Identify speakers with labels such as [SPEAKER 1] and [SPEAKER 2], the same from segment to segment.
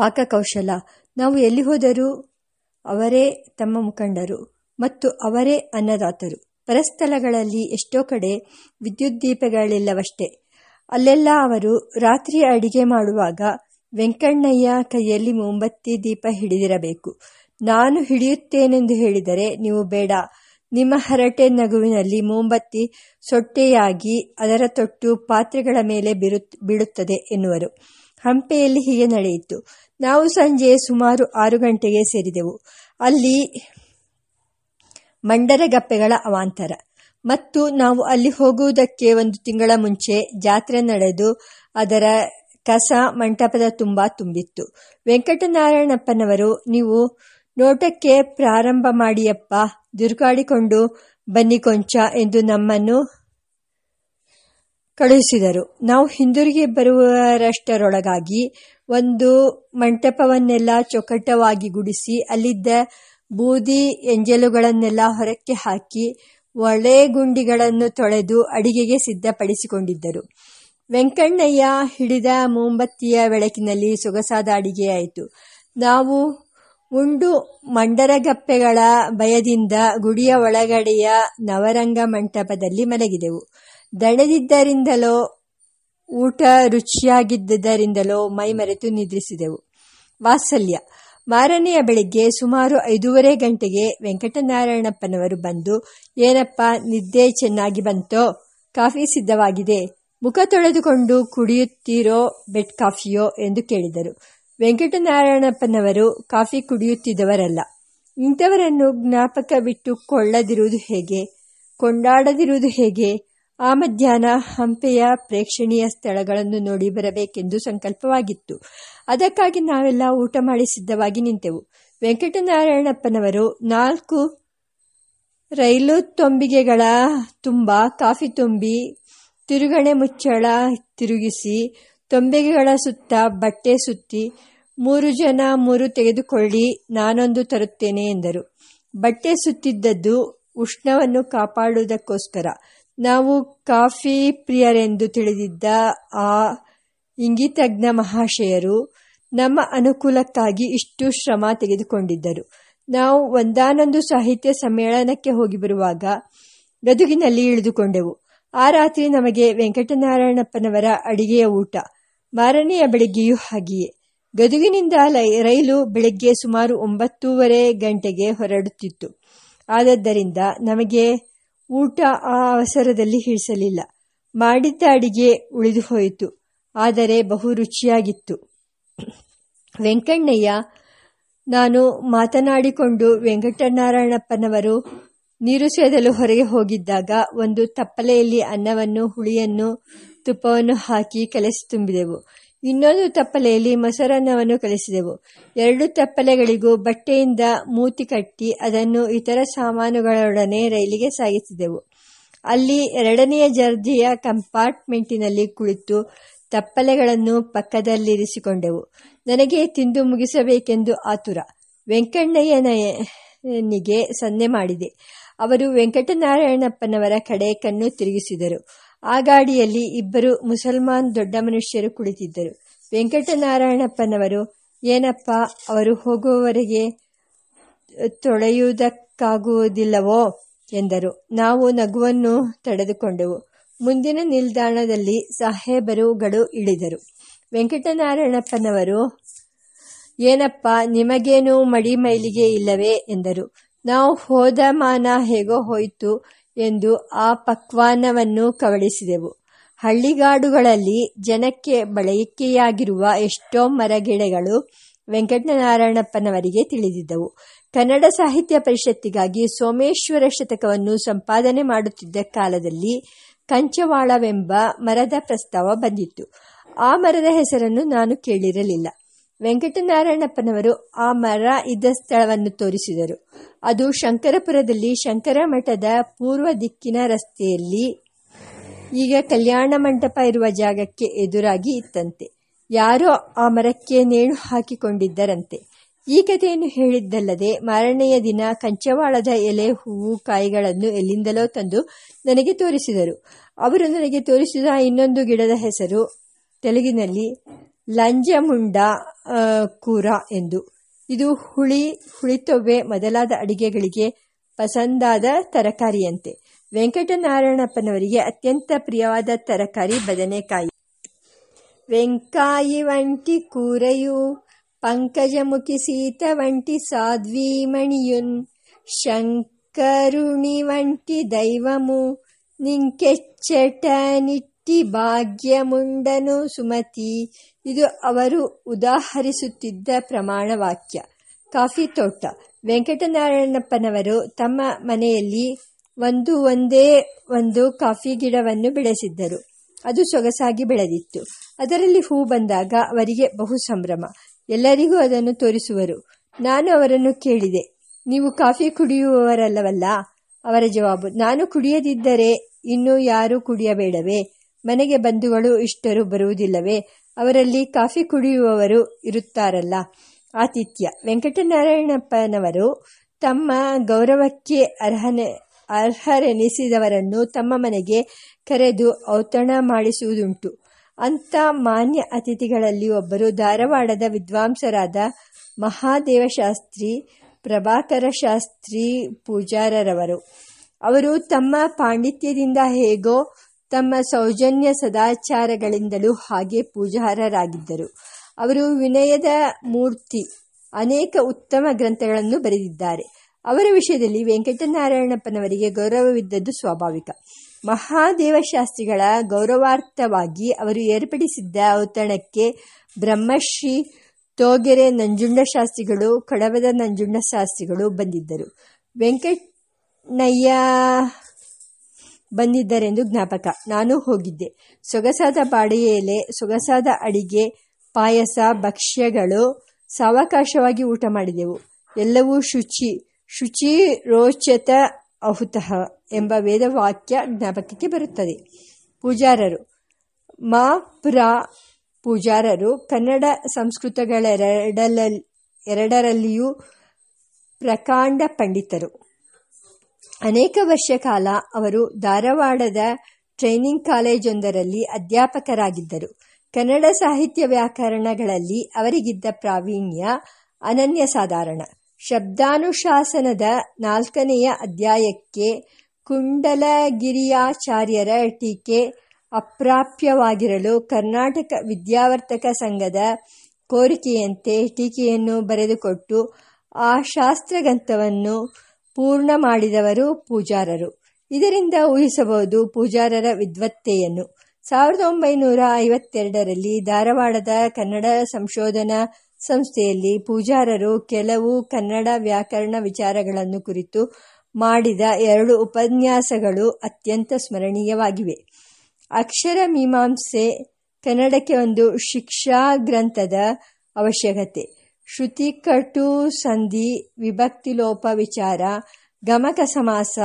[SPEAKER 1] ಪಾಕಕೌಶಲ. ನಾವು ಎಲ್ಲಿ ಹೋದರೂ ಅವರೇ ತಮ್ಮ ಮುಖಂಡರು ಮತ್ತು ಅವರೇ ಅನ್ನದಾತರು. ಪರಸ್ಥಳಗಳಲ್ಲಿ ಎಷ್ಟೋ ಕಡೆ ವಿದ್ಯುತ್ ದೀಪಗಳಿಲ್ಲವಷ್ಟೇ ಅಲ್ಲೆಲ್ಲ ಅವರು ರಾತ್ರಿ ಅಡಿಗೆ ಮಾಡುವಾಗ ವೆಂಕಣ್ಣಯ್ಯ ಕೈಯಲ್ಲಿ ಮೊಂಬತ್ತಿ ದೀಪ ಹಿಡಿದಿರಬೇಕು. ನಾನು ಹಿಡಿಯುತ್ತೇನೆಂದು ಹೇಳಿದರೆ ನೀವು ಬೇಡ. ನಿಮ್ಮ ಹರಟೆ ನಗುವಿನಲ್ಲಿ ಮೊಂಬತ್ತಿ ಸೊಟ್ಟೆಯಾಗಿ ಅದರ ತೊಟ್ಟು ಪಾತ್ರೆಗಳ ಮೇಲೆ ಬಿರು ಬೀಳುತ್ತದೆ ಎನ್ನುವರು. ಹಂಪೆಯಲ್ಲಿ ಹೀಗೆ ನಡೆಯಿತು. ನಾವು ಸಂಜೆ ಸುಮಾರು ಆರು ಗಂಟೆಗೆ ಸೇರಿದೆವು. ಅಲ್ಲಿ ಮಂಡರಗಪ್ಪೆಗಳ ಅವಾಂತರ. ಮತ್ತು ನಾವು ಅಲ್ಲಿ ಹೋಗುವುದಕ್ಕೆ ಒಂದು ತಿಂಗಳ ಮುಂಚೆ ಜಾತ್ರೆ ನಡೆದು ಅದರ ಕಸ ಮಂಟಪದ ತುಂಬ ತುಂಬಿತ್ತು. ವೆಂಕಟನಾರಾಯಣಪ್ಪನವರು, ನೀವು ನೋಟಕ್ಕೆ ಪ್ರಾರಂಭ ಮಾಡಿಯಪ್ಪ, ದುರ್ಗಾಡಿಕೊಂಡು ಬನ್ನಿ ಕೊಂಚ ಎಂದು ನಮ್ಮನ್ನು ಕಳುಹಿಸಿದರು. ನಾವು ಹಿಂದಿರುಗಿ ಬರುವರಷ್ಟರೊಳಗಾಗಿ ಒಂದು ಮಂಟಪವನ್ನೆಲ್ಲ ಚೊಕಟವಾಗಿ ಗುಡಿಸಿ, ಅಲ್ಲಿದ್ದ ಬೂದಿ ಎಂಜಲುಗಳನ್ನೆಲ್ಲ ಹೊರಕ್ಕೆ ಹಾಕಿ ಒಳೆಗುಂಡಿಗಳನ್ನು ತೊಳೆದು ಅಡಿಗೆಗೆ ಸಿದ್ಧಪಡಿಸಿಕೊಂಡಿದ್ದರು. ವೆಂಕಣ್ಣಯ್ಯ ಹಿಡಿದ ಮೊಂಬತ್ತಿಯ ಬೆಳಕಿನಲ್ಲಿ ಸೊಗಸಾದ ಅಡಿಗೆಯಾಯಿತು ನಾವು ಉಂಡು ಮಂಡರಗಪ್ಪೆಗಳ ಭಯದಿಂದ ಗುಡಿಯ ಒಳಗಡೆಯ ನವರಂಗ ಮಂಟಪದಲ್ಲಿ ಮಲಗಿದೆವು. ದಣದಿದ್ದರಿಂದಲೋ ಊಟ ರುಚಿಯಾಗಿದ್ದರಿಂದಲೋ ಮೈಮರೆತು ನಿದ್ರಿಸಿದೆವು. ವಾತ್ಸಲ್ಯ. ಮಾರನೆಯ ಬೆಳಿಗ್ಗೆ ಸುಮಾರು ಐದೂವರೆ ಗಂಟೆಗೆ ವೆಂಕಟನಾರಾಯಣಪ್ಪನವರು ಬಂದು, ಏನಪ್ಪ ನಿದ್ದೆ ಚೆನ್ನಾಗಿ ಬಂತೋ? ಕಾಫಿ ಸಿದ್ಧವಾಗಿದೆ. ಮುಖ ತೊಳೆದುಕೊಂಡು ಕುಡಿಯುತ್ತೀರೋ ಬೆಡ್ ಕಾಫಿಯೋ ಎಂದು ಕೇಳಿದರು. ವೆಂಕಟನಾರಾಯಣಪ್ಪನವರು ಕಾಫಿ ಕುಡಿಯುತ್ತಿದ್ದವರಲ್ಲ. ಇಂಥವರನ್ನು ಜ್ಞಾಪಕ ಬಿಟ್ಟು ಕೊಳ್ಳದಿರುವುದು ಹೇಗೆ? ಕೊಂಡಾಡದಿರುವುದು ಹೇಗೆ? ಆ ಮಧ್ಯಾಹ್ನ ಹಂಪೆಯ ಪ್ರೇಕ್ಷಣೀಯ ಸ್ಥಳಗಳನ್ನು ನೋಡಿ ಬರಬೇಕೆಂದು ಸಂಕಲ್ಪವಾಗಿತ್ತು. ಅದಕ್ಕಾಗಿ ನಾವೆಲ್ಲ ಊಟ ಮಾಡಿ ಸಿದ್ಧವಾಗಿ ನಿಂತೆವು. ವೆಂಕಟನಾರಾಯಣಪ್ಪನವರು ನಾಲ್ಕು ರೈಲು ತೊಂಬಿಗೆಗಳ ತುಂಬ ಕಾಫಿ ತುಂಬಿ, ತಿರುಗಣೆ ಮುಚ್ಚಳ ತಿರುಗಿಸಿ, ತೊಂಬಿಗೆಗಳ ಸುತ್ತ ಬಟ್ಟೆ ಸುತ್ತಿ, ಮೂರು ಜನ ಮೂರು ತೆಗೆದುಕೊಳ್ಳಿ, ನಾನೊಂದು ತರುತ್ತೇನೆ ಎಂದರು. ಬಟ್ಟೆ ಸುತ್ತಿದ್ದದ್ದು ಉಷ್ಣವನ್ನು ಕಾಪಾಡುವುದಕ್ಕೋಸ್ಕರ. ನಾವು ಕಾಫಿ ಪ್ರಿಯರೆಂದು ತಿಳಿದಿದ್ದ ಆ ಇಂಗಿತಜ್ಞ ಮಹಾಶಯರು ನಮ್ಮ ಅನುಕೂಲಕ್ಕಾಗಿ ಇಷ್ಟು ಶ್ರಮ ತೆಗೆದುಕೊಂಡಿದ್ದರು. ನಾವು ಒಂದಾನೊಂದು ಸಾಹಿತ್ಯ ಸಮ್ಮೇಳನಕ್ಕೆ ಹೋಗಿ ಬರುವಾಗ ಗದುಗಿನಲ್ಲಿ ಇಳಿದುಕೊಂಡೆವು. ಆ ರಾತ್ರಿ ನಮಗೆ ವೆಂಕಟನಾರಾಯಣಪ್ಪನವರ ಅಡಿಗೆಯ ಊಟ. ಮಾರನೆಯ ಬೆಳಿಗ್ಗೆಯೂ ಹಾಗೆಯೇ. ಗದುಗಿನಿಂದ ರೈಲು ಬೆಳಗ್ಗೆ ಸುಮಾರು ಒಂಬತ್ತೂವರೆ ಗಂಟೆಗೆ ಹೊರಡುತ್ತಿತ್ತು. ಆದದ್ದರಿಂದ ನಮಗೆ ಊಟ ಆ ಅವಸರದಲ್ಲಿ ಹಿಡಿಸಲಿಲ್ಲ. ಮಾಡಿದ್ದ ಅಡಿಗೆ ಉಳಿದು ಹೋಯಿತು. ಆದರೆ ಬಹು ರುಚಿಯಾಗಿತ್ತು. ವೆಂಕಣ್ಣಯ್ಯ, ನಾನು ಮಾತನಾಡಿಕೊಂಡು ವೆಂಕಟನಾರಾಯಣಪ್ಪನವರು ನೀರು ಸೇದಲು ಹೊರಗೆ ಹೋಗಿದ್ದಾಗ ಒಂದು ತಪ್ಪಲೆಯಲ್ಲಿ ಅನ್ನವನ್ನು, ಹುಳಿಯನ್ನು, ತುಪ್ಪವನ್ನು ಹಾಕಿ ಕಲಸಿ ತುಂಬಿದೆವು. ಇನ್ನೊಂದು ತಪ್ಪಲೆಯಲ್ಲಿ ಮೊಸರನ್ನವನ್ನು ಕಲಿಸಿದೆವು. ಎರಡು ತಪ್ಪಲೆಗಳಿಗೂ ಬಟ್ಟೆಯಿಂದ ಮೂತಿ ಕಟ್ಟಿ ಅದನ್ನು ಇತರ ಸಾಮಾನುಗಳೊಡನೆ ರೈಲಿಗೆ ಸಾಗಿಸಿದೆವು. ಅಲ್ಲಿ ಎರಡನೆಯ ಜರ್ಜಿಯ ಕಂಪಾರ್ಟ್ಮೆಂಟಿನಲ್ಲಿ ಕುಳಿತು ತಪ್ಪಲೆಗಳನ್ನು ಪಕ್ಕದಲ್ಲಿರಿಸಿಕೊಂಡೆವು. ನನಗೆ ತಿಂದು ಮುಗಿಸಬೇಕೆಂದು ಆತುರ. ವೆಂಕಣ್ಣಯ್ಯನಿಗೆ ಸನ್ನೆ ಮಾಡಿದೆ. ಅವರು ವೆಂಕಟನಾರಾಯಣಪ್ಪನವರ ಕಡೆ ಕಣ್ಣು ತಿರುಗಿಸಿದರು. ಆ ಗಾಡಿಯಲ್ಲಿ ಇಬ್ಬರು ಮುಸಲ್ಮಾನ್ ದೊಡ್ಡ ಮನುಷ್ಯರು ಕುಳಿತಿದ್ದರು. ವೆಂಕಟನಾರಾಯಣಪ್ಪನವರು, ಏನಪ್ಪ, ಅವರು ಹೋಗುವವರೆಗೆ ತೊಳೆಯುವುದಕ್ಕಾಗುವುದಿಲ್ಲವೋ? ಎಂದರು. ನಾವು ನಗುವನ್ನು ತಡೆದುಕೊಂಡೆವು. ಮುಂದಿನ ನಿಲ್ದಾಣದಲ್ಲಿ ಸಾಹೇಬರುಗಳು ಇಳಿದರು. ವೆಂಕಟನಾರಾಯಣಪ್ಪನವರು, ಏನಪ್ಪ, ನಿಮಗೇನು ಮಡಿ ಮೈಲಿಗೆ ಇಲ್ಲವೇ? ಎಂದರು. ನಾವು ಹೋದ ಮಾನ ಹೇಗೋ ಹೋಯಿತು. ಎಂದು ಆ ಪಕ್ವಾನವನ್ನು ಕವಳಿಸಿದೆವು. ಹಳ್ಳಿಗಾಡುಗಳಲ್ಲಿ ಜನಕ್ಕೆ ಬಳಕೆಯಾಗಿರುವ ಎಷ್ಟೋ ಮರಗಿಡಗಳು ವೆಂಕಟನಾರಾಯಣಪ್ಪನವರಿಗೆ ತಿಳಿದಿದ್ದವು. ಕನ್ನಡ ಸಾಹಿತ್ಯ ಪರಿಷತ್ತಿಗಾಗಿ ಸೋಮೇಶ್ವರ ಶತಕವನ್ನು ಸಂಪಾದನೆ ಮಾಡುತ್ತಿದ್ದ ಕಾಲದಲ್ಲಿ ಕಂಚವಾಳವೆಂಬ ಮರದ ಪ್ರಸ್ತಾವ ಬಂದಿತ್ತು. ಆ ಮರದ ಹೆಸರನ್ನು ನಾನು ಕೇಳಿರಲಿಲ್ಲ. ವೆಂಕಟನಾರಾಯಣಪ್ಪನವರು ಆ ಮರ ಇದ್ದ ಸ್ಥಳವನ್ನು ತೋರಿಸಿದರು. ಅದು ಶಂಕರಪುರದಲ್ಲಿ ಶಂಕರ ಮಠದ ಪೂರ್ವ ದಿಕ್ಕಿನ ರಸ್ತೆಯಲ್ಲಿ ಈಗ ಕಲ್ಯಾಣ ಮಂಟಪ ಇರುವ ಜಾಗಕ್ಕೆ ಎದುರಾಗಿ ಇತ್ತಂತೆ. ಯಾರೋ ಆ ಮರಕ್ಕೆ ನೇಣು ಹಾಕಿಕೊಂಡಿದ್ದರಂತೆ. ಈ ಕಥೆಯನ್ನು ಹೇಳಿದ್ದಲ್ಲದೆ ಮಾರನೆಯ ದಿನ ಕಂಚವಾಳದ ಎಲೆ, ಹೂವು, ಕಾಯಿಗಳನ್ನು ಎಲ್ಲಿಂದಲೋ ತಂದು ನನಗೆ ತೋರಿಸಿದರು. ಅವರು ನನಗೆ ತೋರಿಸಿದ ಇನ್ನೊಂದು ಗಿಡದ ಹೆಸರು ತೆಲುಗಿನಲ್ಲಿ ಲಂಜಮುಂಡ ಕೂರ ಎಂದು. ಇದು ಹುಳಿ ಹುಳಿತೊವ್ವೆ ಮೊದಲಾದ ಅಡಿಗೆಗಳಿಗೆ ಪಸಂದಾದ ತರಕಾರಿಯಂತೆ. ವೆಂಕಟನಾರಾಯಣಪ್ಪನವರಿಗೆ ಅತ್ಯಂತ ಪ್ರಿಯವಾದ ತರಕಾರಿ ಬದನೆಕಾಯಿ. ವೆಂಕಾಯಿ ವಂಟಿ ಕೂರೆಯು ಪಂಕಜಮುಖಿ ಸೀತ ವಂಟಿ ಸಾಧ್ವೀಮಣಿಯುನ್ ಶಂಕರುಣಿ ವಂಟಿ ದೈವಮು, ನಿಂಕೆಚ್ಚಟ ಭಾಗ್ಯ ಮುಂಡನು ಸುಮತಿ ಇದು ಅವರು ಉದಾಹರಿಸುತ್ತಿದ್ದ ಪ್ರಮಾಣ ವಾಕ್ಯ ಕಾಫಿ ತೋಟ. ವೆಂಕಟನಾರಾಯಣಪ್ಪನವರು ತಮ್ಮ ಮನೆಯಲ್ಲಿ ಒಂದು ಒಂದೇ ಒಂದು ಕಾಫಿ ಗಿಡವನ್ನು ಬೆಳೆಸಿದ್ದರು. ಅದು ಸೊಗಸಾಗಿ ಬೆಳೆದಿತ್ತು. ಅದರಲ್ಲಿ ಹೂ ಬಂದಾಗ ಅವರಿಗೆ ಬಹು ಸಂಭ್ರಮ. ಎಲ್ಲರಿಗೂ ಅದನ್ನು ತೋರಿಸುವರು. ನಾನು ಅವರನ್ನು ಕೇಳಿದೆ. ನೀವು ಕಾಫಿ ಕುಡಿಯುವವರಲ್ಲವಲ್ಲ? ಅವರ ಜವಾಬು, ನಾನು ಕುಡಿಯದಿದ್ದರೆ ಇನ್ನು ಯಾರು ಕುಡಿಯಬೇಡವೇ? ಮನೆಗೆ ಬಂಧುಗಳು ಇಷ್ಟರು ಬರುವುದಿಲ್ಲವೇ? ಅವರಲ್ಲಿ ಕಾಫಿ ಕುಡಿಯುವವರು ಇರುತ್ತಾರಲ್ಲ. ಆತಿಥ್ಯ. ವೆಂಕಟನಾರಾಯಣಪ್ಪನವರು ತಮ್ಮ ಗೌರವಕ್ಕೆ ಅರ್ಹನೆ, ಅರ್ಹರೆನಿಸಿದವರನ್ನು ತಮ್ಮ ಮನೆಗೆ ಕರೆದು ಔತಣ ಮಾಡಿಸುವುದುಂಟು. ಅಂಥ ಮಾನ್ಯ ಅತಿಥಿಗಳಲ್ಲಿ ಒಬ್ಬರು ಧಾರವಾಡದ ವಿದ್ವಾಂಸರಾದ ಮಹಾದೇವಶಾಸ್ತ್ರಿ ಪ್ರಭಾಕರ ಶಾಸ್ತ್ರಿ ಪೂಜಾರರವರು. ಅವರು ತಮ್ಮ ಪಾಂಡಿತ್ಯದಿಂದ ಹೇಗೋ ತಮ್ಮ ಸೌಜನ್ಯ ಸದಾಚಾರಗಳಿಂದಲೂ ಹಾಗೆ ಪೂಜಾರರಾಗಿದ್ದರು. ಅವರು ವಿನಯದ ಮೂರ್ತಿ, ಅನೇಕ ಉತ್ತಮ ಗ್ರಂಥಗಳನ್ನು ಬರೆದಿದ್ದಾರೆ. ಅವರ ವಿಷಯದಲ್ಲಿ ವೆಂಕಟನಾರಾಯಣಪ್ಪನವರಿಗೆ ಗೌರವವಿದ್ದದ್ದು ಸ್ವಾಭಾವಿಕ. ಮಹಾದೇವಶಾಸ್ತ್ರಿಗಳ ಗೌರವಾರ್ಥವಾಗಿ ಅವರು ಏರ್ಪಡಿಸಿದ್ದ ಔತಣಕ್ಕೆ ಬ್ರಹ್ಮಶ್ರೀ ತೋಗೆರೆ ನಂಜುಂಡಶಾಸ್ತ್ರಿಗಳು, ಕಡವದ ನಂಜುಂಡಶಾಸ್ತ್ರಿಗಳು ಬಂದಿದ್ದರು. ವೆಂಕಟನಯ್ಯ ಬಂದಿದ್ದರೆಂದು ಜ್ಞಾಪಕ. ನಾನು ಹೋಗಿದ್ದೆ. ಸೊಗಸಾದ ಬಾಡಿಗೆ ಎಲೆ ಸೊಗಸಾದ ಅಡಿಗೆ, ಪಾಯಸ, ಭಕ್ಷ್ಯಗಳು ಸಾವಕಾಶವಾಗಿ ಊಟ ಮಾಡಿದೆವು. ಎಲ್ಲವೂ ಶುಚಿ ಶುಚಿ ರೋಚತ ಅಹುತಃ ಎಂಬ ವೇದವಾಕ್ಯ ಜ್ಞಾಪಕಕ್ಕೆ ಬರುತ್ತದೆ. ಪೂಜಾರರು, ಮಾ ಪ್ರ ಪೂಜಾರರು ಕನ್ನಡ ಸಂಸ್ಕೃತಗಳೆರಡಲ ಎರಡರಲ್ಲಿಯೂ ಪ್ರಕಾಂಡ ಪಂಡಿತರು. ಅನೇಕ ವರ್ಷ ಕಾಲ ಅವರು ಧಾರವಾಡದ ಟ್ರೈನಿಂಗ್ ಕಾಲೇಜೊಂದರಲ್ಲಿ ಅಧ್ಯಾಪಕರಾಗಿದ್ದರು. ಕನ್ನಡ ಸಾಹಿತ್ಯ ವ್ಯಾಕರಣಗಳಲ್ಲಿ ಅವರಿಗಿದ್ದ ಪ್ರಾವೀಣ್ಯ ಅನನ್ಯ ಸಾಧಾರಣ. ಶಬ್ದಾನುಶಾಸನದ ನಾಲ್ಕನೆಯ ಅಧ್ಯಾಯಕ್ಕೆ ಕುಂಡಲಗಿರಿಯಾಚಾರ್ಯರ ಟೀಕೆ ಅಪ್ರಾಪ್ಯವಾಗಿರಲು ಕರ್ನಾಟಕ ವಿದ್ಯಾವರ್ತಕ ಸಂಘದ ಕೋರಿಕೆಯಂತೆ ಟೀಕೆಯನ್ನು ಬರೆದುಕೊಟ್ಟು ಆ ಶಾಸ್ತ್ರಗ್ರಂಥವನ್ನು ಪೂರ್ಣ ಮಾಡಿದವರು ಪೂಜಾರರು. ಇದರಿಂದ ಊಹಿಸಬಹುದು ಪೂಜಾರರ ವಿದ್ವತ್ತೆಯನ್ನು. ಸಾವಿರದ ಒಂಬೈನೂರ ಐವತ್ತೆರಡರಲ್ಲಿ ಧಾರವಾಡದ ಕನ್ನಡ ಸಂಶೋಧನಾ ಸಂಸ್ಥೆಯಲ್ಲಿ ಪೂಜಾರರು ಕೆಲವು ಕನ್ನಡ ವ್ಯಾಕರಣ ವಿಚಾರಗಳನ್ನು ಕುರಿತು ಮಾಡಿದ ಎರಡು ಉಪನ್ಯಾಸಗಳು ಅತ್ಯಂತ ಸ್ಮರಣೀಯವಾಗಿವೆ. ಅಕ್ಷರ ಮೀಮಾಂಸೆ ಕನ್ನಡಕ್ಕೆ ಒಂದು ಶಿಕ್ಷಾ ಗ್ರಂಥದ ಅವಶ್ಯಕತೆ. ಶ್ರುತಿಕಟು ಸಂಧಿ ವಿಭಕ್ತಿಲೋಪ ವಿಚಾರ, ಗಮಕ ಸಮಾಸ,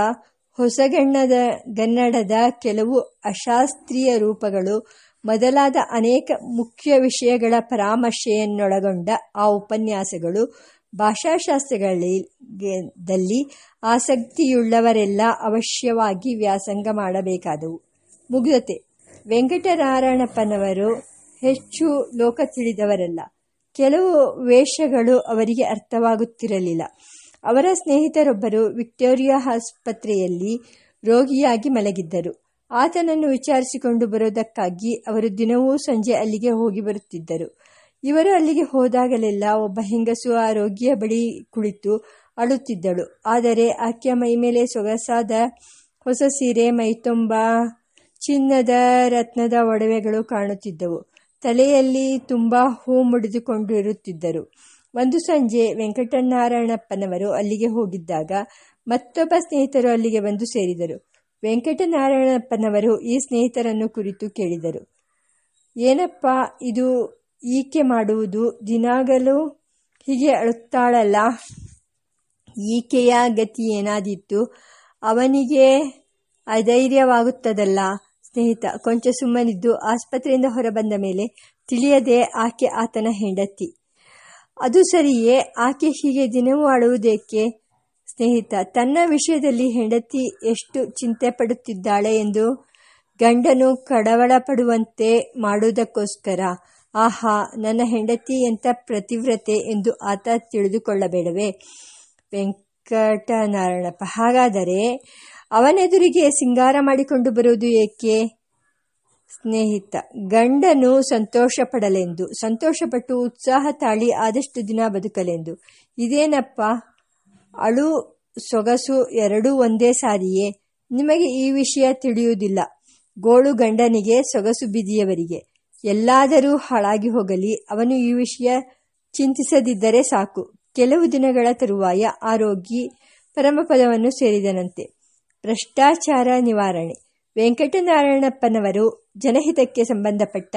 [SPEAKER 1] ಹೊಸಗಣ್ಣದ, ಗನ್ನಡದ ಕೆಲವು ಅಶಾಸ್ತ್ರೀಯ ರೂಪಗಳು ಮೊದಲಾದ ಅನೇಕ ಮುಖ್ಯ ವಿಷಯಗಳ ಪರಾಮರ್ಶೆಯನ್ನೊಳಗೊಂಡ ಆ ಉಪನ್ಯಾಸಗಳು ಭಾಷಾಶಾಸ್ತ್ರಗಳಲ್ಲಿ ಆಸಕ್ತಿಯುಳ್ಳವರೆಲ್ಲ ಅವಶ್ಯವಾಗಿ ವ್ಯಾಸಂಗ ಮಾಡಬೇಕಾದವು. ಮುಗ್ಧತೆ. ವೆಂಕಟನಾರಾಯಣಪ್ಪನವರು ಹೆಚ್ಚು ಲೋಕ ತಿಳಿದವರಲ್ಲ. ಕೆಲವು ವೇಷಗಳು ಅವರಿಗೆ ಅರ್ಥವಾಗುತ್ತಿರಲಿಲ್ಲ. ಅವರ ಸ್ನೇಹಿತರೊಬ್ಬರು ವಿಕ್ಟೋರಿಯಾ ಆಸ್ಪತ್ರೆಯಲ್ಲಿ ರೋಗಿಯಾಗಿ ಮಲಗಿದ್ದರು. ಆತನನ್ನು ವಿಚಾರಿಸಿಕೊಂಡು ಬರೋದಕ್ಕಾಗಿ ಅವರು ದಿನವೂ ಸಂಜೆ ಅಲ್ಲಿಗೆ ಹೋಗಿ ಬರುತ್ತಿದ್ದರು. ಇವರು ಅಲ್ಲಿಗೆ ಹೋದಾಗಲೆಲ್ಲ ಒಬ್ಬ ಹೆಂಗಸು ಆ ರೋಗಿಯ ಬಳಿ ಕುಳಿತು ಅಳುತ್ತಿದ್ದಳು. ಆದರೆ ಆಕೆಯ ಮೈಮೇಲೆ ಸೊಗಸಾದ ಹೊಸ ಸೀರೆ ಮೈತುಂಬ ಚಿನ್ನದ ರತ್ನದ ಒಡವೆಗಳು ಕಾಣುತ್ತಿದ್ದವು. ತಲೆಯಲ್ಲಿ ತುಂಬ ಹೂ ಮುಡಿದುಕೊಂಡಿರುತ್ತಿದ್ದರು ಒಂದು ಸಂಜೆ ವೆಂಕಟನಾರಾಯಣಪ್ಪನವರು ಅಲ್ಲಿಗೆ ಹೋಗಿದ್ದಾಗ ಮತ್ತೊಬ್ಬ ಸ್ನೇಹಿತರು ಅಲ್ಲಿಗೆ ಬಂದು ಸೇರಿದರು. ವೆಂಕಟನಾರಾಯಣಪ್ಪನವರು ಈ ಸ್ನೇಹಿತರನ್ನು ಕುರಿತು ಕೇಳಿದರು. ಏನಪ್ಪ ಇದು ಈಕೆ ಮಾಡುವುದು? ದಿನಾಗಲೂ ಹೀಗೆ ಅಳುತ್ತಾಳಲ್ಲ. ಈಕೆಯ ಗತಿ ಏನಾದಿತ್ತು ಅವನಿಗೆ ಅಧೈರ್ಯವಾಗುತ್ತದಲ್ಲ. ಸ್ನೇಹಿತ ಕೊಂಚ ಸುಮ್ಮನಿದ್ದು ಆಸ್ಪತ್ರೆಯಿಂದ ಹೊರಬಂದ ಮೇಲೆ ತಿಳಿಯದೆ ಆಕೆ ಆತನ ಹೆಂಡತಿ. ಅದು ಸರಿಯೇ, ಆಕೆ ಹೀಗೆ ದಿನವೂ ಆಡುವುದೇಕೆ ಸ್ನೇಹಿತ, ತನ್ನ ವಿಷಯದಲ್ಲಿ ಹೆಂಡತಿ ಎಷ್ಟು ಚಿಂತೆ ಪಡುತ್ತಿದ್ದಾಳೆ ಎಂದು ಗಂಡನು ಕಡವಳ ಪಡುವಂತೆ ಮಾಡುವುದಕ್ಕೋಸ್ಕರ, ಆಹಾ, ನನ್ನ ಹೆಂಡತಿ ಎಂಥ ಪ್ರತಿವ್ರತೆ ಎಂದು ಆತ ತಿಳಿದುಕೊಳ್ಳಬೇಡವೇ? ವೆಂಕಟನಾರಾಯಣಪ್ಪ, ಹಾಗಾದರೆ ಅವನೆದುರಿಗೆ ಸಿಂಗಾರ ಮಾಡಿಕೊಂಡು ಬರುವುದು ಏಕೆ? ಸ್ನೇಹಿತ, ಗಂಡನು ಸಂತೋಷ ಪಡಲೆಂದು ಸಂತೋಷಪಟ್ಟು ಉತ್ಸಾಹ ತಾಳಿ ಆದಷ್ಟು ದಿನ ಬದುಕಲೆಂದು. ಇದೇನಪ್ಪ? ಅಳು ಸೊಗಸು ಎರಡೂ ಒಂದೇ ಸಾರಿಯೇ? ನಿಮಗೆ ಈ ವಿಷಯ ತಿಳಿಯುವುದಿಲ್ಲ. ಗೋಳು ಗಂಡನಿಗೆ, ಸೊಗಸು ಬಿದಿಯವರಿಗೆ. ಎಲ್ಲಾದರೂ ಹಾಳಾಗಿ ಹೋಗಲಿ, ಅವನು ಈ ವಿಷಯ ಚಿಂತಿಸದಿದ್ದರೆ ಸಾಕು. ಕೆಲವು ದಿನಗಳ ತರುವಾಯ ಆರೋಗಿ ಪರಮಪದವನ್ನು ಸೇರಿದನಂತೆ. ಭ್ರಷ್ಟಾಚಾರ ನಿವಾರಣೆ. ವೆಂಕಟನಾರಾಯಣಪ್ಪನವರು ಜನಹಿತಕ್ಕೆ ಸಂಬಂಧಪಟ್ಟ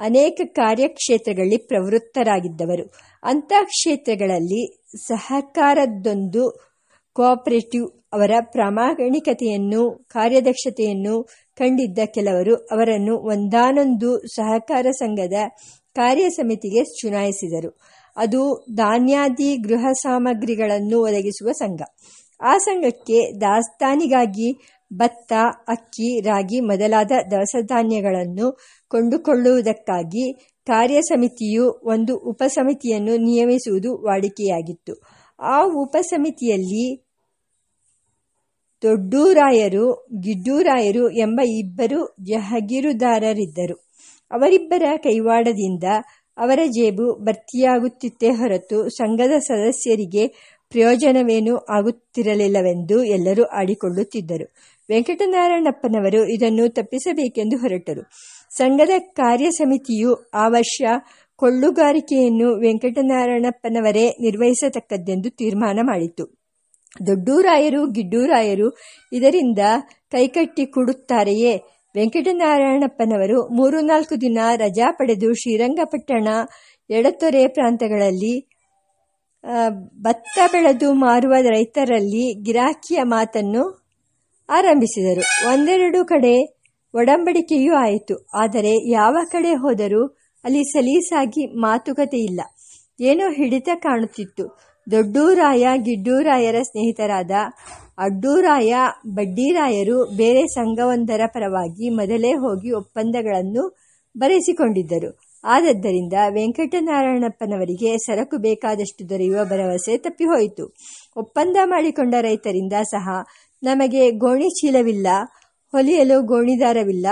[SPEAKER 1] ಅನೇಕ ಕಾರ್ಯಕ್ಷೇತ್ರಗಳಲ್ಲಿ ಪ್ರವೃತ್ತರಾಗಿದ್ದವರು. ಅಂಥ ಕ್ಷೇತ್ರಗಳಲ್ಲಿ ಸಹಕಾರದೊಂದು ಕೋಆಪರೇಟಿವ್ ಅವರ ಪ್ರಾಮಾಣಿಕತೆಯನ್ನು, ಕಾರ್ಯದಕ್ಷತೆಯನ್ನು ಕಂಡಿದ್ದ ಕೆಲವರು ಅವರನ್ನು ಒಂದಾನೊಂದು ಸಹಕಾರ ಸಂಘದ ಕಾರ್ಯ ಸಮಿತಿಗೆ ಚುನಾಯಿಸಿದರು. ಅದು ಧಾನ್ಯಾದಿ ಗೃಹ ಸಾಮಗ್ರಿಗಳನ್ನು ಒದಗಿಸುವ ಸಂಘ. ಆ ಸಂಘಕ್ಕೆ ದಾಸ್ತಾನಿಗಾಗಿ ಭತ್ತ, ಅಕ್ಕಿ, ರಾಗಿ ಮೊದಲಾದ ದವಸಧಾನ್ಯಗಳನ್ನು ಕೊಂಡುಕೊಳ್ಳುವುದಕ್ಕಾಗಿ ಕಾರ್ಯ ಸಮಿತಿಯು ಒಂದು ಉಪಸಮಿತಿಯನ್ನು ನಿಯಮಿಸುವುದು ವಾಡಿಕೆಯಾಗಿತ್ತು. ಆ ಉಪಸಮಿತಿಯಲ್ಲಿ ದೊಡ್ಡೂರಾಯರು, ಗಿಡ್ಡೂರಾಯರು ಎಂಬ ಇಬ್ಬರು ಜಹಗೀರುದಾರರಿದ್ದರು. ಅವರಿಬ್ಬರ ಕೈವಾಡದಿಂದ ಅವರ ಜೇಬು ಭರ್ತಿಯಾಗುತ್ತಿತ್ತೇ ಹೊರತು ಸಂಘದ ಸದಸ್ಯರಿಗೆ ಪ್ರಯೋಜನವೇನೂ ಆಗುತ್ತಿರಲಿಲ್ಲವೆಂದು ಎಲ್ಲರೂ ಆಡಿಕೊಳ್ಳುತ್ತಿದ್ದರು. ವೆಂಕಟನಾರಾಯಣಪ್ಪನವರು ಇದನ್ನು ತಪ್ಪಿಸಬೇಕೆಂದು ಹೊರಟರು. ಸಂಘದ ಕಾರ್ಯ ಸಮಿತಿಯು ಆ ವರ್ಷ ಕೊಳ್ಳುಗಾರಿಕೆಯನ್ನು ವೆಂಕಟನಾರಾಯಣಪ್ಪನವರೇ ನಿರ್ವಹಿಸತಕ್ಕದ್ದೆಂದು ತೀರ್ಮಾನ ಮಾಡಿತು ದೊಡ್ಡೂರಾಯರು, ಗಿಡ್ಡೂರಾಯರು ಇದರಿಂದ ಕೈಕಟ್ಟಿ ಕೊಡುತ್ತಾರೆಯೇ? ವೆಂಕಟನಾರಾಯಣಪ್ಪನವರು ಮೂರು ನಾಲ್ಕು ದಿನ ರಜಾ ಪಡೆದು ಶ್ರೀರಂಗಪಟ್ಟಣ, ಎಡತೊರೆ ಪ್ರಾಂತಗಳಲ್ಲಿ ಭತ್ತ ಬೆಳೆದು ಮಾರುವ ರೈತರಲ್ಲಿ ಗಿರಾಕಿಯ ಮಾತನ್ನು ಆರಂಭಿಸಿದರು. ಒಂದೆರಡು ಕಡೆ ಒಡಂಬಡಿಕೆಯೂ ಆಯಿತು. ಆದರೆ ಯಾವ ಕಡೆ ಹೋದರೂ ಅಲ್ಲಿ ಸಲೀಸಾಗಿ ಮಾತುಕತೆ ಇಲ್ಲ. ಏನೋ ಹಿಡಿತ ಕಾಣುತ್ತಿತ್ತು. ದೊಡ್ಡೂರಾಯ, ಗಿಡ್ಡೂರಾಯರ ಸ್ನೇಹಿತರಾದ ಅಡ್ಡೂರಾಯ, ಬಡ್ಡಿರಾಯರು ಬೇರೆ ಸಂಘವೊಂದರ ಪರವಾಗಿ ಮೊದಲೇ ಹೋಗಿ ಒಪ್ಪಂದಗಳನ್ನು ಬರೆಸಿಕೊಂಡಿದ್ದರು. ಆದದ್ದರಿಂದ ವೆಂಕಟನಾರಾಯಣಪ್ಪನವರಿಗೆ ಸರಕು ಬೇಕಾದಷ್ಟು ದೊರೆಯುವ ಭರವಸೆ ತಪ್ಪಿಹೋಯಿತು. ಒಪ್ಪಂದ ಮಾಡಿಕೊಂಡ ರೈತರಿಂದ ಸಹ ನಮಗೆ ಗೋಣಿ ಚೀಲವಿಲ್ಲ, ಹೊಲಿಯಲು ಗೋಣಿದಾರವಿಲ್ಲ,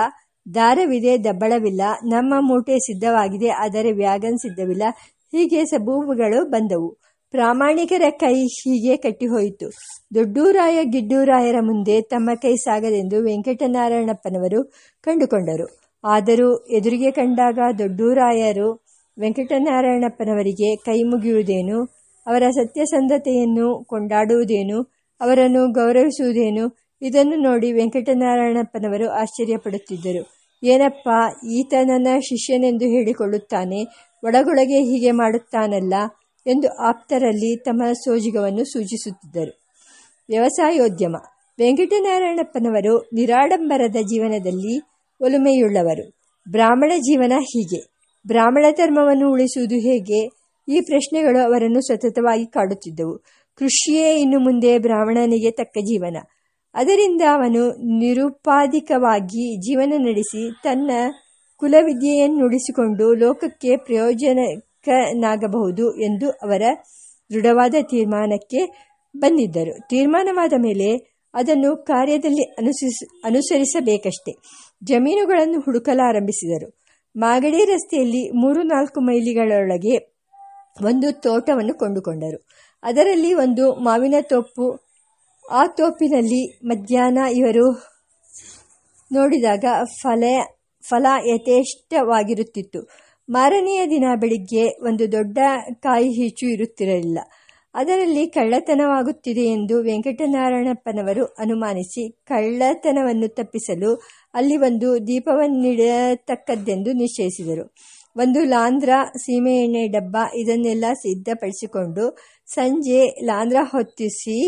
[SPEAKER 1] ದಾರವಿದೆ ದಬ್ಬಳವಿಲ್ಲ, ನಮ್ಮ ಮೂಟೆ ಸಿದ್ಧವಾಗಿದೆ, ಆದರೆ ವ್ಯಾಗನ್ ಸಿದ್ಧವಿಲ್ಲ, ಹೀಗೆ ಸಬೂಬುಗಳು ಬಂದವು. ಪ್ರಾಮಾಣಿಕರ ಕೈ ಹೀಗೆ ಕಟ್ಟಿಹೋಯಿತು. ದೊಡ್ಡೂರಾಯ ಗಿಡ್ಡೂರಾಯರ ಮುಂದೆ ತಮ್ಮ ಕೈ ಸಾಗದೆಂದು ವೆಂಕಟನಾರಾಯಣಪ್ಪನವರು ಕಂಡುಕೊಂಡರು. ಆದರೂ ಎದುರಿಗೆ ಕಂಡಾಗ ದೊಡ್ಡೂರಾಯರು ವೆಂಕಟನಾರಾಯಣಪ್ಪನವರಿಗೆ ಕೈ ಮುಗಿಯುವುದೇನು? ಅವರ ಸತ್ಯಸಂಧತೆಯನ್ನು ಕೊಂಡಾಡುವುದೇನು? ಅವರನ್ನು ಗೌರವಿಸುವುದೇನು? ಇದನ್ನು ನೋಡಿ ವೆಂಕಟನಾರಾಯಣಪ್ಪನವರು ಆಶ್ಚರ್ಯಪಡುತ್ತಿದ್ದರು. ಏನಪ್ಪ, ಈತ ನನ್ನ ಶಿಷ್ಯನೆಂದು ಹೇಳಿಕೊಳ್ಳುತ್ತಾನೆ, ಒಳಗೊಳಗೆ ಹೀಗೆ ಮಾಡುತ್ತಾನಲ್ಲ ಎಂದು ಆಪ್ತರಲ್ಲಿ ತಮ್ಮ ಸೋಜಿಗವನ್ನು ಸೂಚಿಸುತ್ತಿದ್ದರು. ವ್ಯವಸಾಯೋದ್ಯಮ. ವೆಂಕಟನಾರಾಯಣಪ್ಪನವರು ನಿರಾಡಂಬರದ ಜೀವನದಲ್ಲಿ ಒಲುಮೆಯುಳ್ಳವರು. ಬ್ರಾಹ್ಮಣ ಜೀವನ ಹೀಗೆ. ಬ್ರಾಹ್ಮಣ ಧರ್ಮವನ್ನು ಉಳಿಸುವುದು ಹೇಗೆ? ಈ ಪ್ರಶ್ನೆಗಳು ಅವರನ್ನು ಸತತವಾಗಿ ಕಾಡುತ್ತಿದ್ದವು. ಕೃಷಿಯೇ ಇನ್ನು ಮುಂದೆ ಬ್ರಾಹ್ಮಣನಿಗೆ ತಕ್ಕ ಜೀವನ. ಅದರಿಂದ ಅವನು ನಿರುಪಾಧಿಕವಾಗಿ ಜೀವನ ನಡೆಸಿ ತನ್ನ ಕುಲವಿದ್ಯೆಯನ್ನುಡಿಸಿಕೊಂಡು ಲೋಕಕ್ಕೆ ಪ್ರಯೋಜನಕನಾಗಬಹುದು ಎಂದು ಅವರ ದೃಢವಾದ ತೀರ್ಮಾನಕ್ಕೆ ಬಂದಿದ್ದರು. ತೀರ್ಮಾನವಾದ ಮೇಲೆ ಅದನ್ನು ಕಾರ್ಯದಲ್ಲಿ ಅನುಸರಿಸ, ಅನುಸರಿಸಬೇಕಷ್ಟೆ. ಜಮೀನುಗಳನ್ನು ಹುಡುಕಲಾರಂಭಿಸಿದರು. ಮಾಗಡಿ ರಸ್ತೆಯಲ್ಲಿ ಮೂರು ನಾಲ್ಕು ಮೈಲಿಗಳೊಳಗೆ ಒಂದು ತೋಟವನ್ನು ಕೊಂಡುಕೊಂಡರು. ಅದರಲ್ಲಿ ಒಂದು ಮಾವಿನ ತೋಪು, ಆ ತೋಪಿನಲ್ಲಿ ಮಧ್ಯಾಹ್ನ ಇವರು ನೋಡಿದಾಗ ಫಲ ಫಲ ಯಥೇಷ್ಟವಾಗಿರುತ್ತಿತ್ತು. ಮಾರನೆಯ ದಿನ ಬೆಳಿಗ್ಗೆ ಒಂದು ದೊಡ್ಡ ಕಾಯಿ ಹೀಚು ಇರುತ್ತಿರಲಿಲ್ಲ. ಅದರಲ್ಲಿ ಕಳ್ಳತನವಾಗುತ್ತಿದೆ ಎಂದು ವೆಂಕಟನಾರಾಯಣಪ್ಪನವರು ಅನುಮಾನಿಸಿ ಕಳ್ಳತನವನ್ನು ತಪ್ಪಿಸಲು ಅಲ್ಲಿ ಒಂದು ದೀಪವನ್ನಿಡತಕ್ಕದ್ದೆಂದು ನಿಶ್ಚಯಿಸಿದರು. ಒಂದು ಲಾಂಧ್ರ ಸೀಮೆಎಣ್ಣೆ ಡಬ್ಬ ಇದನ್ನೆಲ್ಲ ಸಿದ್ಧಪಡಿಸಿಕೊಂಡು ಸಂಜೆ ಲಾಂಧ್ರ ಹೊತ್ತಿಸಿ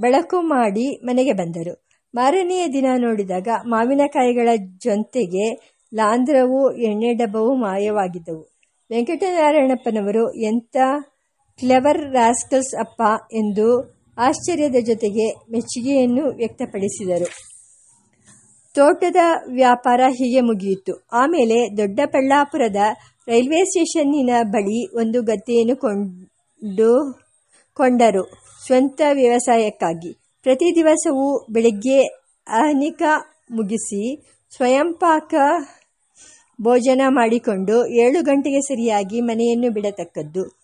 [SPEAKER 1] ಬೆಳಕು ಮಾಡಿ ಮನೆಗೆ ಬಂದರು. ಮಾರನೆಯ ದಿನ ನೋಡಿದಾಗ ಮಾವಿನಕಾಯಿಗಳ ಜೊತೆಗೆ ಲಾಂಧ್ರವು, ಎಣ್ಣೆ ಡಬ್ಬವೂ ಮಾಯವಾಗಿದ್ದವು. ವೆಂಕಟನಾರಾಯಣಪ್ಪನವರು ಎಂಥ ಕ್ಲೆವರ್ ರಾಸ್ಕಲ್ಸ್ ಅಪ್ಪ ಎಂದು ಆಶ್ಚರ್ಯದ ಜೊತೆಗೆ ಮೆಚ್ಚುಗೆಯನ್ನು ವ್ಯಕ್ತಪಡಿಸಿದರು. ತೋಟದ ವ್ಯಾಪಾರ ಹೀಗೆ ಮುಗಿಯಿತು. ಆಮೇಲೆ ದೊಡ್ಡಬಳ್ಳಾಪುರದ ರೈಲ್ವೆ ಸ್ಟೇಷನ್ನಿನ ಬಳಿ ಒಂದು ಗದ್ದೆಯನ್ನು ಕೊಂಡು ಕೊಂಡರು ಸ್ವಂತ ವ್ಯವಸಾಯಕ್ಕಾಗಿ. ಪ್ರತಿ ದಿವಸವೂ ಬೆಳಿಗ್ಗೆ ಅಹನಿಕ ಮುಗಿಸಿ ಸ್ವಯಂಪಾಕ ಭೋಜನ ಮಾಡಿಕೊಂಡು ಏಳು ಗಂಟೆಗೆ ಸರಿಯಾಗಿ ಮನೆಯನ್ನು ಬಿಡತಕ್ಕದ್ದು.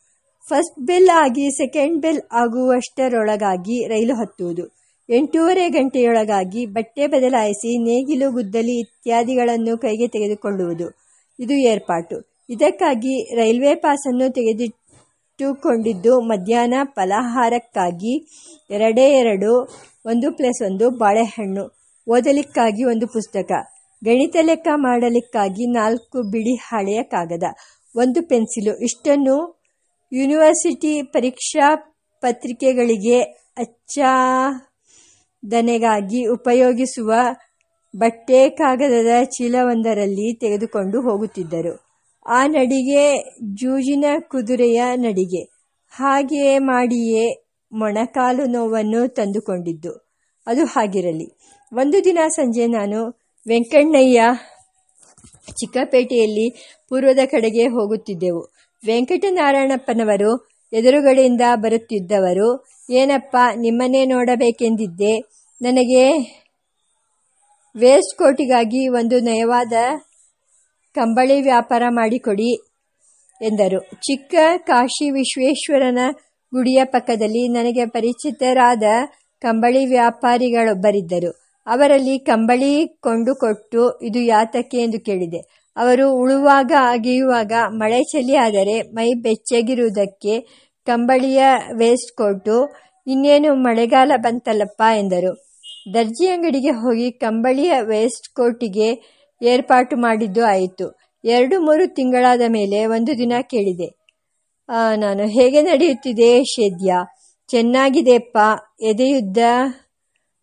[SPEAKER 1] ಫಸ್ಟ್ ಬೆಲ್ ಆಗಿ ಸೆಕೆಂಡ್ ಬೆಲ್ ಆಗುವಷ್ಟರೊಳಗಾಗಿ ರೈಲು ಹತ್ತುವುದು. ಎಂಟೂವರೆ ಗಂಟೆಯೊಳಗಾಗಿ ಬಟ್ಟೆ ಬದಲಾಯಿಸಿ ನೇಗಿಲು, ಗುದ್ದಲಿ ಇತ್ಯಾದಿಗಳನ್ನು ಕೈಗೆ ತೆಗೆದುಕೊಳ್ಳುವುದು. ಇದು ಏರ್ಪಾಟು. ಇದಕ್ಕಾಗಿ ರೈಲ್ವೆ ಪಾಸನ್ನು ತೆಗೆದಿಟ್ಟುಕೊಂಡಿದ್ದು ಮಧ್ಯಾಹ್ನ ಫಲಹಾರಕ್ಕಾಗಿ ಎರಡೇ ಎರಡು, ಒಂದು ಪ್ಲಸ್ ಒಂದು ಬಾಳೆಹಣ್ಣು. ಓದಲಿಕ್ಕಾಗಿ ಒಂದು ಪುಸ್ತಕ. ಗಣಿತ ಲೆಕ್ಕ ಮಾಡಲಿಕ್ಕಾಗಿ ನಾಲ್ಕು ಬಿಡಿ ಹಳೆಯ ಕಾಗದ. ಒಂದು ಪೆನ್ಸಿಲು. ಇಷ್ಟನ್ನು ಯೂನಿವರ್ಸಿಟಿ ಪರೀಕ್ಷಾ ಪತ್ರಿಕೆಗಳಿಗೆ ಅಚ್ಚಾದನೆಗಾಗಿ ಉಪಯೋಗಿಸುವ ಬಟ್ಟೆ ಕಾಗದದ ಚೀಲವೊಂದರಲ್ಲಿ ತೆಗೆದುಕೊಂಡು ಹೋಗುತ್ತಿದ್ದರು. ಆ ನಡಿಗೆ ಜೂಜಿನ ಕುದುರೆಯ ನಡಿಗೆ. ಹಾಗೆಯೇ ಮಾಡಿಯೇ ಮೊಣಕಾಲು ನೋವನ್ನು ತಂದುಕೊಂಡಿದ್ದು. ಅದು ಹಾಗಿರಲಿ. ಒಂದು ದಿನ ಸಂಜೆ ನಾನು ವೆಂಕಣ್ಣಯ್ಯ ಚಿಕ್ಕಪೇಟೆಯಲ್ಲಿ ಪೂರ್ವದ ಕಡೆಗೆ ಹೋಗುತ್ತಿದ್ದೆವು. ವೆಂಕಟನಾರಾಯಣಪ್ಪನವರು ಎದುರುಗಡೆಯಿಂದ ಬರುತ್ತಿದ್ದವರು, ಏನಪ್ಪ, ನಿಮ್ಮನ್ನೇ ನೋಡಬೇಕೆಂದಿದ್ದೆ? ನನಗೆ ವೇಸ್ಟ್ ಕೋಟಿಗಾಗಿ ಒಂದು ನಯವಾದ ಕಂಬಳಿ ವ್ಯಾಪಾರ ಮಾಡಿಕೊಡಿ ಎಂದರು. ಚಿಕ್ಕ ಕಾಶಿ ವಿಶ್ವೇಶ್ವರನ ಗುಡಿಯ ಪಕ್ಕದಲ್ಲಿ ನನಗೆ ಪರಿಚಿತರಾದ ಕಂಬಳಿ ವ್ಯಾಪಾರಿಗಳೊಬ್ಬರಿದ್ದರು. ಅವರಲ್ಲಿ ಕಂಬಳಿ ಕೊಂಡುಕೊಟ್ಟು ಇದು ಯಾತಕ್ಕೆ ಎಂದು ಕೇಳಿದೆ. ಅವರು ಉಳುವಾಗ ಅಗೆಯುವಾಗ ಮಳೆ ಚಳಿ ಆದರೆ ಮೈ ಬೆಚ್ಚಗಿರುವುದಕ್ಕೆ ಕಂಬಳಿಯ ವೇಸ್ಟ್ ಕೋಟು, ಇನ್ನೇನು ಮಳೆಗಾಲ ಬಂತಲ್ಲಪ್ಪ ಎಂದರು. ದರ್ಜಿ ಅಂಗಡಿಗೆ ಹೋಗಿ ಕಂಬಳಿಯ ವೇಸ್ಟ್ ಕೋಟಿಗೆ ಏರ್ಪಾಟು ಮಾಡಿದ್ದು ಆಯಿತು. ಎರಡು ಮೂರು ತಿಂಗಳಾದ ಮೇಲೆ ಒಂದು ದಿನ ಕೇಳಿದೆ. ನಾನು ಹೇಗೆ ನಡೆಯುತ್ತಿದೆ ಶೇದ್ಯ? ಚೆನ್ನಾಗಿದೆಪ್ಪ ಎದೆಯುದ್ದ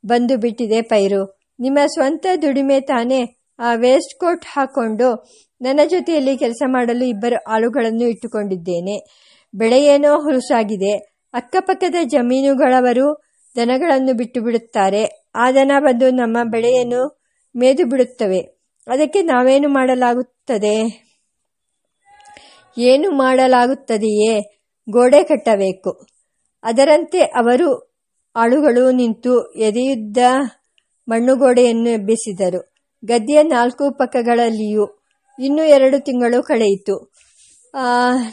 [SPEAKER 1] ಬಂದು ಬಿಟ್ಟಿದೆ ಪೈರು. ನಿಮ್ಮ ಸ್ವಂತ ದುಡಿಮೆ ತಾನೇ? ವೇಸ್ಟ್ ಕೋಟ್ ಹಾಕೊಂಡು ನನ್ನ ಜೊತೆಯಲ್ಲಿ ಕೆಲಸ ಮಾಡಲು ಇಬ್ಬರು ಆಳುಗಳನ್ನು ಇಟ್ಟುಕೊಂಡಿದ್ದೇನೆ. ಬೆಳೆಯೇನೋ ಹುರುಸಾಗಿದೆ. ಅಕ್ಕಪಕ್ಕದ ಜಮೀನುಗಳವರು ದನಗಳನ್ನು ಬಿಟ್ಟು ಬಿಡುತ್ತಾರೆ ಆ ದನ ಬಂದು ನಮ್ಮ ಬೆಳೆಯನ್ನು ಮೇದು ಬಿಡುತ್ತವೆ ಅದಕ್ಕೆ ನಾವೇನು ಮಾಡಲಾಗುತ್ತದೆ? ಏನು ಮಾಡಲಾಗುತ್ತದೆಯೇ? ಗೋಡೆ ಕಟ್ಟಬೇಕು. ಅದರಂತೆ ಅವರು ಆಳುಗಳು ನಿಂತು ಎದೆಯುದ್ದ ಮಣ್ಣುಗೋಡೆಯನ್ನು ಎಬ್ಬಿಸಿದರು. ಗದ್ದೆಯ ನಾಲ್ಕು ಪಕ್ಕಗಳಲ್ಲಿಯೂ ಇನ್ನೂ ಎರಡು ತಿಂಗಳು ಕಳೆಯಿತು.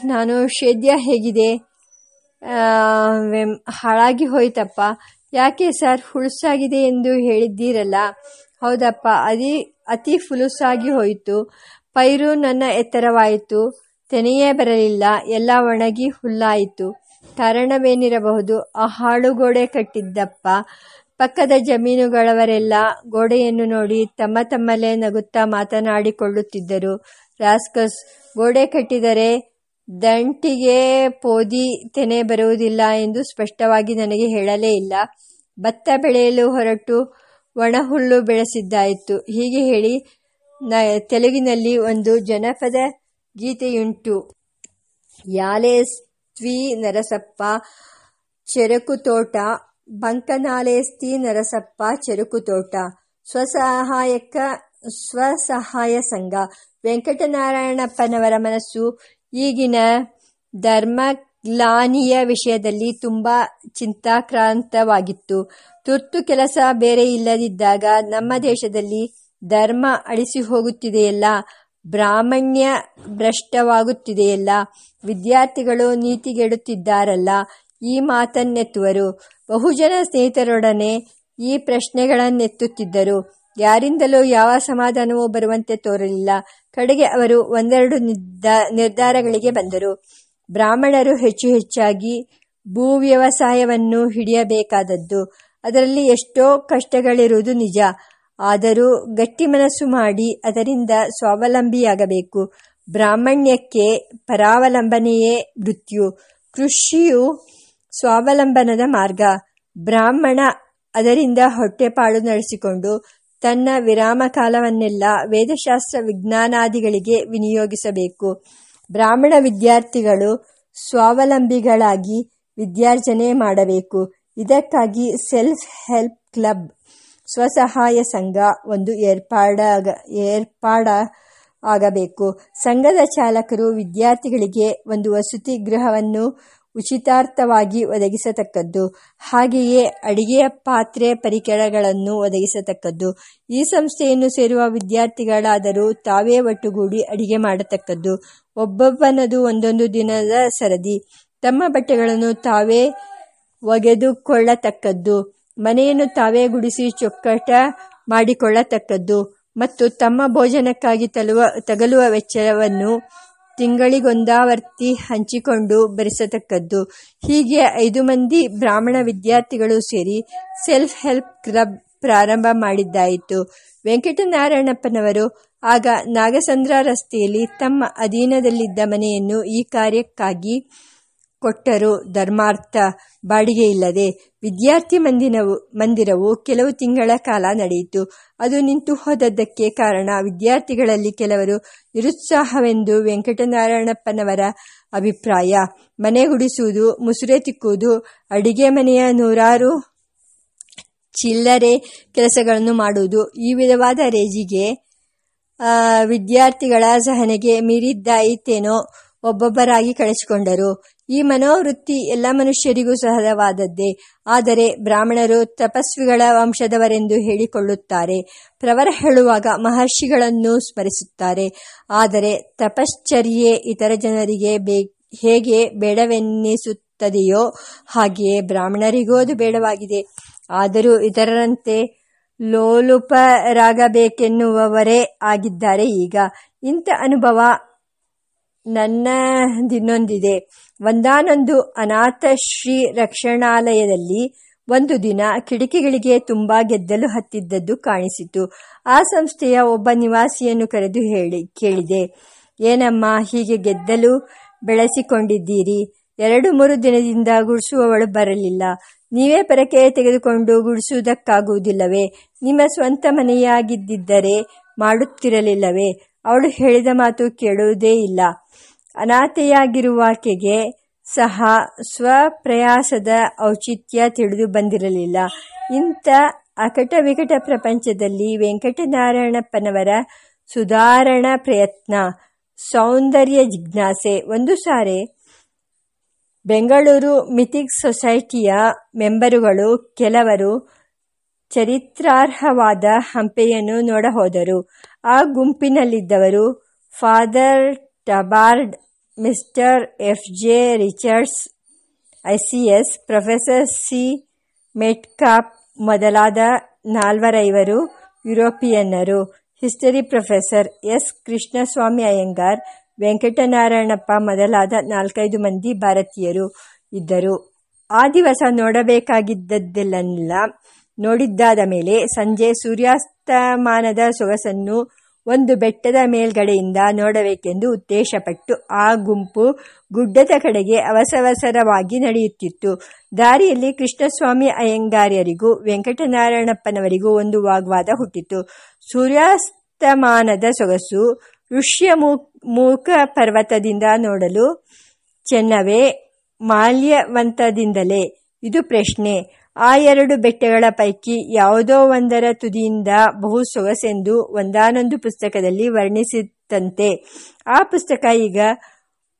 [SPEAKER 1] ನಾನು ಶೇದ್ಯ ಹೇಗಿದೆ? ಹಾಳಾಗಿ ಹೋಯ್ತಪ್ಪ. ಯಾಕೆ ಸರ್ ಹುಳುಸಾಗಿದೆ ಎಂದು ಹೇಳಿದ್ದೀರಲ್ಲ? ಹೌದಪ್ಪ, ಅದಿ, ಅತಿ ಫುಲುಸಾಗಿ ಹೋಯಿತು. ಪೈರು ನನ್ನ ಎತ್ತರವಾಯಿತು. ತೆನೆಯೇ ಬರಲಿಲ್ಲ. ಎಲ್ಲ ಒಣಗಿ ಹುಲ್ಲಾಯಿತು. ಕಾರಣವೇನಿರಬಹುದು? ಆ ಹಾಳುಗೋಡೆ ಕಟ್ಟಿದ್ದಪ್ಪ. ಪಕ್ಕದ ಜಮೀನುಗಳವರೆಲ್ಲ ಗೋಡೆಯನ್ನು ನೋಡಿ ತಮ್ಮ ತಮ್ಮಲ್ಲೇ ನಗುತ್ತಾ ಮಾತನಾಡಿಕೊಳ್ಳುತ್ತಿದ್ದರು. ರಾಸ್ಕಸ್, ಗೋಡೆ ಕಟ್ಟಿದರೆ ದಂಟಿಗೆ ಪೋದಿ ತೆನೆ ಬರುವುದಿಲ್ಲ ಎಂದು ಸ್ಪಷ್ಟವಾಗಿ ನನಗೆ ಹೇಳಲೇ ಇಲ್ಲ. ಭತ್ತ ಬೆಳೆಯಲು ಹೊರಟು ಒಣಹುಲ್ಲು ಬೆಳೆಸಿದ್ದಾಯಿತು. ಹೀಗೆ ಹೇಳಿ ತೆಲುಗಿನಲ್ಲಿ ಒಂದು ಜನಪದ ಗೀತೆಯುಂಟು. ಯಾಲೇಸ್ತ್ವಿ ನರಸಪ್ಪ ಚೆರಕು ತೋಟ ಬಂಕನಾಲೇಸ್ತಿ ನರಸಪ್ಪ ಚೆರುಕುತೋಟ. ಸ್ವಸಹಾಯಕ, ಸ್ವಸಹಾಯ ಸಂಘ. ವೆಂಕಟನಾರಾಯಣಪ್ಪನವರ ಮನಸ್ಸು. ಈಗಿನ ಧರ್ಮಗ್ಲಾನಿಯ ವಿಷಯದಲ್ಲಿ ತುಂಬಾ ಚಿಂತಾಕ್ರಾಂತವಾಗಿತ್ತು. ತುರ್ತು ಕೆಲಸ ಬೇರೆ ಇಲ್ಲದಿದ್ದಾಗ ನಮ್ಮ ದೇಶದಲ್ಲಿ ಧರ್ಮ ಅಳಿಸಿ ಹೋಗುತ್ತಿದೆಯಲ್ಲ, ಬ್ರಾಹ್ಮಣ್ಯ ಭ್ರಷ್ಟವಾಗುತ್ತಿದೆಯಲ್ಲ, ವಿದ್ಯಾರ್ಥಿಗಳು ನೀತಿಗೆಡುತ್ತಿದ್ದಾರಲ್ಲ, ಈ ಮಾತನ್ನೆತ್ತುವರು. ಬಹುಜನ ಸ್ನೇಹಿತರೊಡನೆ ಈ ಪ್ರಶ್ನೆಗಳನ್ನೆತ್ತುತ್ತಿದ್ದರು. ಯಾರಿಂದಲೂ ಯಾವ ಸಮಾಧಾನವೂ ಬರುವಂತೆ ತೋರಲಿಲ್ಲ. ಕಡೆಗೆ ಅವರು ಒಂದೆರಡು ನಿರ್ಧಾರಗಳಿಗೆ ಬಂದರು. ಬ್ರಾಹ್ಮಣರು ಹೆಚ್ಚು ಹೆಚ್ಚಾಗಿ ಭೂ ವ್ಯವಸಾಯವನ್ನು ಹಿಡಿಯಬೇಕಾದದ್ದು. ಅದರಲ್ಲಿ ಎಷ್ಟೋ ಕಷ್ಟಗಳಿರುವುದು ನಿಜ. ಆದರೂ ಗಟ್ಟಿ ಮನಸ್ಸು ಮಾಡಿ ಅದರಿಂದ ಸ್ವಾವಲಂಬಿಯಾಗಬೇಕು. ಬ್ರಾಹ್ಮಣ್ಯಕ್ಕೆ ಪರಾವಲಂಬನೆಯೇ ಮೃತ್ಯು. ಕೃಷಿಯು ಸ್ವಾವಲಂಬನದ ಮಾರ್ಗ. ಬ್ರಾಹ್ಮಣ ಅದರಿಂದ ಹೊಟ್ಟೆಪಾಡು ನಡೆಸಿಕೊಂಡು ತನ್ನ ವಿರಾಮ ಕಾಲವನ್ನೆಲ್ಲ ವೇದಶಾಸ್ತ್ರ ವಿಜ್ಞಾನಾದಿಗಳಿಗೆ ವಿನಿಯೋಗಿಸಬೇಕು. ಬ್ರಾಹ್ಮಣ ವಿದ್ಯಾರ್ಥಿಗಳು ಸ್ವಾವಲಂಬಿಗಳಾಗಿ ವಿದ್ಯಾರ್ಜನೆ ಮಾಡಬೇಕು. ಇದಕ್ಕಾಗಿ ಸೆಲ್ಫ್ ಹೆಲ್ಪ್ ಕ್ಲಬ್, ಸ್ವಸಹಾಯ ಸಂಘ ಒಂದು ಏರ್ಪಾಡಾಗ ಏರ್ಪಾಡ ಆಗಬೇಕು ಸಂಘದ ಚಾಲಕರು ವಿದ್ಯಾರ್ಥಿಗಳಿಗೆ ಒಂದು ವಸತಿ ಗೃಹವನ್ನು ಉಚಿತಾರ್ಥವಾಗಿ ಒದಗಿಸತಕ್ಕದ್ದು. ಹಾಗೆಯೇ ಅಡಿಗೆಯ ಪಾತ್ರೆ ಪರಿಕರಗಳನ್ನು ಒದಗಿಸತಕ್ಕದ್ದು. ಈ ಸಂಸ್ಥೆಯನ್ನು ಸೇರುವ ವಿದ್ಯಾರ್ಥಿಗಳಾದರೂ ತಾವೇ ಒಟ್ಟುಗೂಡಿ ಅಡಿಗೆ ಮಾಡತಕ್ಕದ್ದು. ಒಬ್ಬೊಬ್ಬನದು ಒಂದೊಂದು ದಿನದ ಸರದಿ. ತಮ್ಮ ಬಟ್ಟೆಗಳನ್ನು ತಾವೇ ಒಗೆದುಕೊಳ್ಳತಕ್ಕದ್ದು. ಮನೆಯನ್ನು ತಾವೇ ಗುಡಿಸಿ ಚೊಕ್ಕಟ ಮಾಡಿಕೊಳ್ಳತಕ್ಕದ್ದು. ಮತ್ತು ತಮ್ಮ ಭೋಜನಕ್ಕಾಗಿ ತಲುವ ತಗಲುವ ವೆಚ್ಚವನ್ನು ತಿಂಗಳಿಗೊಂದಾವರ್ತಿ ಹಂಚಿಕೊಂಡು ಭರಿಸತಕ್ಕದ್ದು ಹೀಗೆ ಐದು ಮಂದಿ ಬ್ರಾಹ್ಮಣ ವಿದ್ಯಾರ್ಥಿಗಳು ಸೇರಿ ಸೆಲ್ಫ್ ಹೆಲ್ಪ್ ಕ್ಲಬ್ ಪ್ರಾರಂಭ ಮಾಡಿದ್ದಾಯಿತು. ವೆಂಕಟನಾರಾಯಣಪ್ಪನವರು ಆಗ ನಾಗಸಂದ್ರ ರಸ್ತೆಯಲ್ಲಿ ತಮ್ಮ ಅಧೀನದಲ್ಲಿದ್ದ ಮನೆಯನ್ನು ಈ ಕಾರ್ಯಕ್ಕಾಗಿ ಕೊಟ್ಟರು ಧರ್ಮಾರ್ಥ ಬಾಡಿಗೆ ಇಲ್ಲದೆ ವಿದ್ಯಾರ್ಥಿ ಮಂದಿನವು, ಮಂದಿರವು ಕೆಲವು ತಿಂಗಳ ಕಾಲ ನಡೆಯಿತು. ಅದು ನಿಂತು ಹೋದದ್ದಕ್ಕೆ ಕಾರಣ ವಿದ್ಯಾರ್ಥಿಗಳಲ್ಲಿ ಕೆಲವರು ನಿರುತ್ಸಾಹವೆಂದು ವೆಂಕಟನಾರಾಯಣಪ್ಪನವರ ಅಭಿಪ್ರಾಯ. ಮನೆ ಗುಡಿಸುವುದು, ಮುಸುರೆ ತಿಕ್ಕುವುದು, ಅಡಿಗೆ ಮನೆಯ ನೂರಾರು ಚಿಲ್ಲರೆ ಕೆಲಸಗಳನ್ನು ಮಾಡುವುದು, ಈ ವಿಧವಾದ ರೇಜಿಗೆ ವಿದ್ಯಾರ್ಥಿಗಳ ಸಹನೆಗೆ ಮೀರಿದ್ದಾಯಿತೇನೋ ಒಬ್ಬೊಬ್ಬರಾಗಿ ಕಳಿಸಿಕೊಂಡರು ಈ ಮನೋವೃತ್ತಿ ಎಲ್ಲ ಮನುಷ್ಯರಿಗೂ ಸಹಜವಾದದ್ದೇ. ಆದರೆ ಬ್ರಾಹ್ಮಣರು ತಪಸ್ವಿಗಳ ವಂಶದವರೆಂದು ಹೇಳಿಕೊಳ್ಳುತ್ತಾರೆ. ಪ್ರವರ ಹೇಳುವಾಗ ಮಹರ್ಷಿಗಳನ್ನು ಸ್ಮರಿಸುತ್ತಾರೆ. ಆದರೆ ತಪಶ್ಚರ್ಯೆ ಇತರ ಜನರಿಗೆ ಬೇ, ಹೇಗೆ ಬೇಡವೆನ್ನಿಸುತ್ತದೆಯೋ ಹಾಗೆಯೇ ಬ್ರಾಹ್ಮಣರಿಗೂ ಅದು ಬೇಡವಾಗಿದೆ. ಆದರೂ ಇತರರಂತೆ ಲೋಲುಪರಾಗಬೇಕೆನ್ನುವವರೇ ಆಗಿದ್ದಾರೆ ಈಗ. ಇಂಥ ಅನುಭವ ನನ್ನದಿನ್ನೊಂದಿದೆ ಒಂದಾನೊಂದು ಅನಾಥ ಶ್ರೀ ರಕ್ಷಣಾಲಯದಲ್ಲಿ ಒಂದು ದಿನ ಕಿಟಕಿಗಳಿಗೆ ತುಂಬಾ ಗೆದ್ದಲು ಹತ್ತಿದ್ದದ್ದು ಕಾಣಿಸಿತು. ಆ ಸಂಸ್ಥೆಯ ಒಬ್ಬ ನಿವಾಸಿಯನ್ನು ಕರೆದು ಹೇಳಿ, ಕೇಳಿದೆ, ಏನಮ್ಮ, ಹೀಗೆ ಗೆದ್ದಲು ಬೆಳೆಸಿಕೊಂಡಿದ್ದೀರಿ? ಎರಡು ಮೂರು ದಿನದಿಂದ ಗುಡಿಸುವವಳು ಬರಲಿಲ್ಲ. ನೀವೇ ಪರಕೆ ತೆಗೆದುಕೊಂಡು ಗುಡಿಸುವುದಕ್ಕಾಗುವುದಿಲ್ಲವೇ? ನಿಮ್ಮ ಸ್ವಂತ ಮನೆಯಾಗಿದ್ದಿದ್ದರೆ ಮಾಡುತ್ತಿರಲಿಲ್ಲವೇ? ಅವಳು ಹೇಳಿದ ಮಾತು ಕೇಳುವುದೇ ಇಲ್ಲ. ಅನಾಥೆಯಾಗಿರುವಾಕೆಗೆ ಸಹ ಸ್ವಪ್ರಯಾಸದ ಔಚಿತ್ಯ ತಿಳಿದು ಬಂದಿರಲಿಲ್ಲ. ಇಂಥ ಅಕಟ ವಿಕಟ ಪ್ರಪಂಚದಲ್ಲಿ ವೆಂಕಟನಾರಾಯಣಪ್ಪನವರ ಸುಧಾರಣಾ ಪ್ರಯತ್ನ, ಸೌಂದರ್ಯ ಜಿಜ್ಞಾಸೆ ಒಂದು ಸಾರಿ ಬೆಂಗಳೂರು ಮಿಥಿಕ್ ಸೊಸೈಟಿಯ ಮೆಂಬರುಗಳು ಕೆಲವರು ಚರಿತ್ರಾರ್ಹವಾದ ಹಂಪೆಯನ್ನು ನೋಡಹೋದರು. ಆ ಗುಂಪಿನಲ್ಲಿದ್ದವರು father Tabard mister F J Richards ICS professor C Metcalfe ಮೊದಲಾದ ನಾಲ್ವರೈವರು ಯುರೋಪಿಯನ್ನರು. History professor S. Krishnaswami Iyengar, Venkatanarayanappa ಮೊದಲಾದ ನಾಲ್ಕೈದು ಮಂದಿ ಭಾರತೀಯರು ಇದ್ದರು. ಆ ದಿವಸ ನೋಡಬೇಕಾಗಿದ್ದದ್ದೆಲ್ಲ ನೋಡಿದ್ದಾದ ಮೇಲೆ ಸಂಜೆ ಸೂರ್ಯಾಸ್ತಮಾನದ ಸೊಗಸನ್ನು ಒಂದು ಬೆಟ್ಟದ ಮೇಲ್ಗಡೆಯಿಂದ ನೋಡಬೇಕೆಂದು ಉದ್ದೇಶಪಟ್ಟು ಆ ಗುಂಪು ಗುಡ್ಡದ ಕಡೆಗೆ ಅವಸವಸರವಾಗಿ ನಡೆಯುತ್ತಿತ್ತು. ದಾರಿಯಲ್ಲಿ ಕೃಷ್ಣಸ್ವಾಮಿ ಅಯ್ಯಂಗಾರ್ಯರಿಗೂ ವೆಂಕಟನಾರಾಯಣಪ್ಪನವರಿಗೂ ಒಂದು ವಾಗ್ವಾದ ಹುಟ್ಟಿತು. ಸೂರ್ಯಾಸ್ತಮಾನದ ಸೊಗಸು ಋಷ್ಯ ಮೂಕ ಪರ್ವತದಿಂದ ನೋಡಲು ಚೆನ್ನವೇ, ಮಾಲ್ಯವಂತದಿಂದಲೇ. ಇದು ಪ್ರಶ್ನೆ. ಆ ಎರಡು ಬೆಟ್ಟಗಳ ಪೈಕಿ ಯಾವುದೋ ಒಂದರ ತುದಿಯಿಂದ ಬಹು ಸೊಗಸೆಂದು ಒಂದಾನೊಂದು ಪುಸ್ತಕದಲ್ಲಿ ವರ್ಣಿಸಿತಂತೆ ಆ ಪುಸ್ತಕ ಈಗ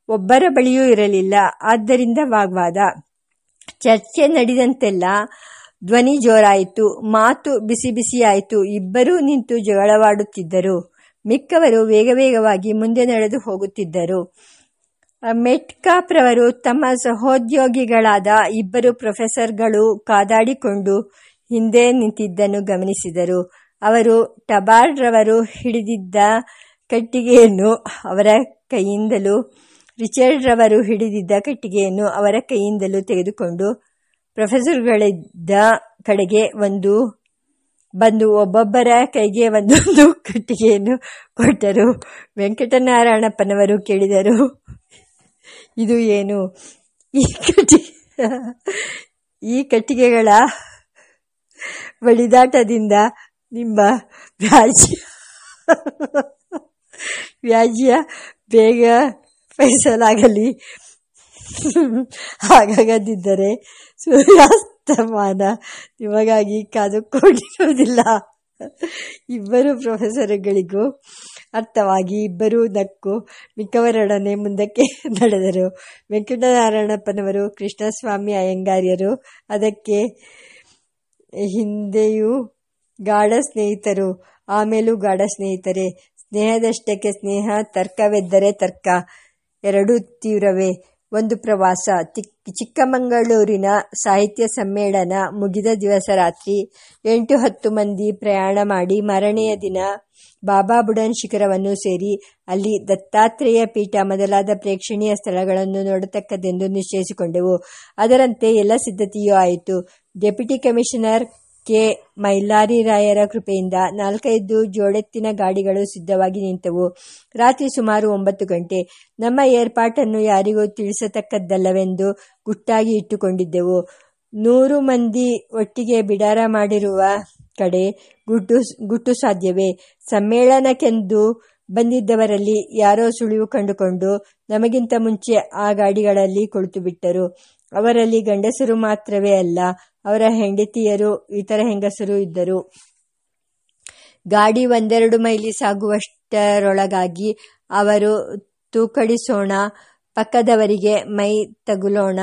[SPEAKER 1] ಒಬ್ಬರ ಬಳಿಯೂ ಇರಲಿಲ್ಲ. ಆದ್ದರಿಂದ ವಾಗ್ವಾದ. ಚರ್ಚೆ ನಡೆದಂತೆಲ್ಲ ಧ್ವನಿ ಜೋರಾಯಿತು. ಮಾತು ಬಿಸಿ ಬಿಸಿಯಾಯಿತು. ಇಬ್ಬರೂ ನಿಂತು ಜಗಳವಾಡುತ್ತಿದ್ದರು. ಮಿಕ್ಕವರು ವೇಗ ವೇಗವಾಗಿ ಮುಂದೆ ನಡೆದು ಹೋಗುತ್ತಿದ್ದರು. ಮೆಟ್ಕಾಪ್ರವರು ತಮ್ಮ ಸಹೋದ್ಯೋಗಿಗಳಾದ ಇಬ್ಬರು ಪ್ರೊಫೆಸರ್ಗಳು ಕಾದಾಡಿಕೊಂಡು ಹಿಂದೆ ನಿಂತಿದ್ದನ್ನು ಗಮನಿಸಿದರು. ಅವರು ಟಬಾರ್ಡ್ರವರು ಹಿಡಿದಿದ್ದ ಕಟ್ಟಿಗೆಯನ್ನು ಅವರ ಕೈಯಿಂದಲೂ ರಿಚರ್ಡ್ರವರು ಹಿಡಿದಿದ್ದ ಕಟ್ಟಿಗೆಯನ್ನು ಅವರ ಕೈಯಿಂದಲೂ ತೆಗೆದುಕೊಂಡು, ಪ್ರೊಫೆಸರ್ಗಳಿದ್ದ ಕಡೆಗೆ ಒಂದು, ಬಂದು ಒಬ್ಬೊಬ್ಬರ ಕೈಗೆ ಒಂದೊಂದು ಕಟ್ಟಿಗೆಯನ್ನು ಕೊಟ್ಟರು. ವೆಂಕಟನಾರಾಯಣಪ್ಪನವರು ಕೇಳಿದರು. ಇದು ಏನು? ಈ ಕಟ್ಟಿಗೆ ಈ ಕಟ್ಟಿಗೆಗಳ ಬಳಿದಾಟದಿಂದ ನಿಮ್ಮ ವ್ಯಾಜ್ಯ ವ್ಯಾಜ್ಯ ಬೇಗ ಫೈಸಲಾಗಲಿ. ಹಾಗಾಗದಿದ್ದರೆ ಸೂರ್ಯಾಸ್ತಮಾನ ನಿಮಗಾಗಿ ಕಾದುಕೊಂಡಿರುವುದಿಲ್ಲ. ಇಬ್ಬರು ಪ್ರೊಫೆಸರ್ಗಳಿಗೂ ಅರ್ಥವಾಗಿ ಇಬ್ಬರೂ ನಕ್ಕು ಮಿಕ್ಕವರೊಡನೆ ಮುಂದಕ್ಕೆ ನಡೆದರು. ವೆಂಕಟನಾರಾಯಣಪ್ಪನವರು ಕೃಷ್ಣಸ್ವಾಮಿ ಅಯ್ಯಂಗಾರ್ಯರು. ಅದಕ್ಕೆ ಹಿಂದೆಯೂ ಗಾಢ ಸ್ನೇಹಿತರು, ಆಮೇಲೂ ಗಾಢ ಸ್ನೇಹಿತರೆ. ಸ್ನೇಹದಷ್ಟಕ್ಕೆ ಸ್ನೇಹ, ತರ್ಕವೆದ್ದರೆ ತರ್ಕ. ಎರಡೂ ತೀವ್ರವೇ. ಒಂದು ಪ್ರವಾಸ. ಚಿಕ್ಕಮಗಳೂರಿನ ಸಾಹಿತ್ಯ ಸಮ್ಮೇಳನ ಮುಗಿದ ದಿವಸ ರಾತ್ರಿ ಎಂಟು ಹತ್ತು ಮಂದಿ ಪ್ರಯಾಣ ಮಾಡಿ ಮರನೆಯ ದಿನ ಬಾಬಾ ಬುಡನ್ ಶಿಖರವನ್ನು ಸೇರಿ ಅಲ್ಲಿ ದತ್ತಾತ್ರೇಯ ಪೀಠ ಮೊದಲಾದ ಪ್ರೇಕ್ಷಣೀಯ ಸ್ಥಳಗಳನ್ನು ನೋಡತಕ್ಕದ್ದೆಂದು ನಿಶ್ಚಯಿಸಿಕೊಂಡೆವು. ಅದರಂತೆ ಎಲ್ಲ ಸಿದ್ಧತೆಯೂ ಆಯಿತು. ಡೆಪ್ಯೂಟಿ ಕಮಿಷನರ್ ಕೆ ಮೈಲಾರಿ ರಾಯರ ಕೃಪೆಯಿಂದ ನಾಲ್ಕೈದು ಜೋಡೆತ್ತಿನ ಗಾಡಿಗಳು ಸಿದ್ಧವಾಗಿ ನಿಂತವು. ರಾತ್ರಿ ಸುಮಾರು ಒಂಬತ್ತು ಗಂಟೆ. ನಮ್ಮ ಏರ್ಪಾಟನ್ನು ಯಾರಿಗೂ ತಿಳಿಸತಕ್ಕದ್ದಲ್ಲವೆಂದು ಗುಟ್ಟಾಗಿ ಇಟ್ಟುಕೊಂಡಿದ್ದೆವು. ನೂರು ಮಂದಿ ಒಟ್ಟಿಗೆ ಬಿಡಾರ ಮಾಡಿರುವ ಕಡೆ ಗುಟ್ಟು ಗುಟ್ಟು ಸಾಧ್ಯವೇ? ಸಮ್ಮೇಳನಕ್ಕೆಂದು ಬಂದಿದ್ದವರಲ್ಲಿ ಯಾರೋ ಸುಳಿವು ಕಂಡುಕೊಂಡು ನಮಗಿಂತ ಮುಂಚೆ ಆ ಗಾಡಿಗಳಲ್ಲಿ ಕುಳಿತು ಬಿಟ್ಟರು ಅವರಲ್ಲಿ ಗಂಡಸರು ಮಾತ್ರವೇ ಅಲ್ಲ ಅವರ ಹೆಂಡತಿಯರು, ಇತರ ಹೆಂಗಸರು ಇದ್ದರು. ಗಾಡಿ ಒಂದೆರಡು ಮೈಲಿ ಸಾಗುವಷ್ಟರೊಳಗಾಗಿ ಅವರು, ತೂಕಡಿಸೋಣ, ಪಕ್ಕದವರಿಗೆ ಮೈ ತಗುಲೋಣ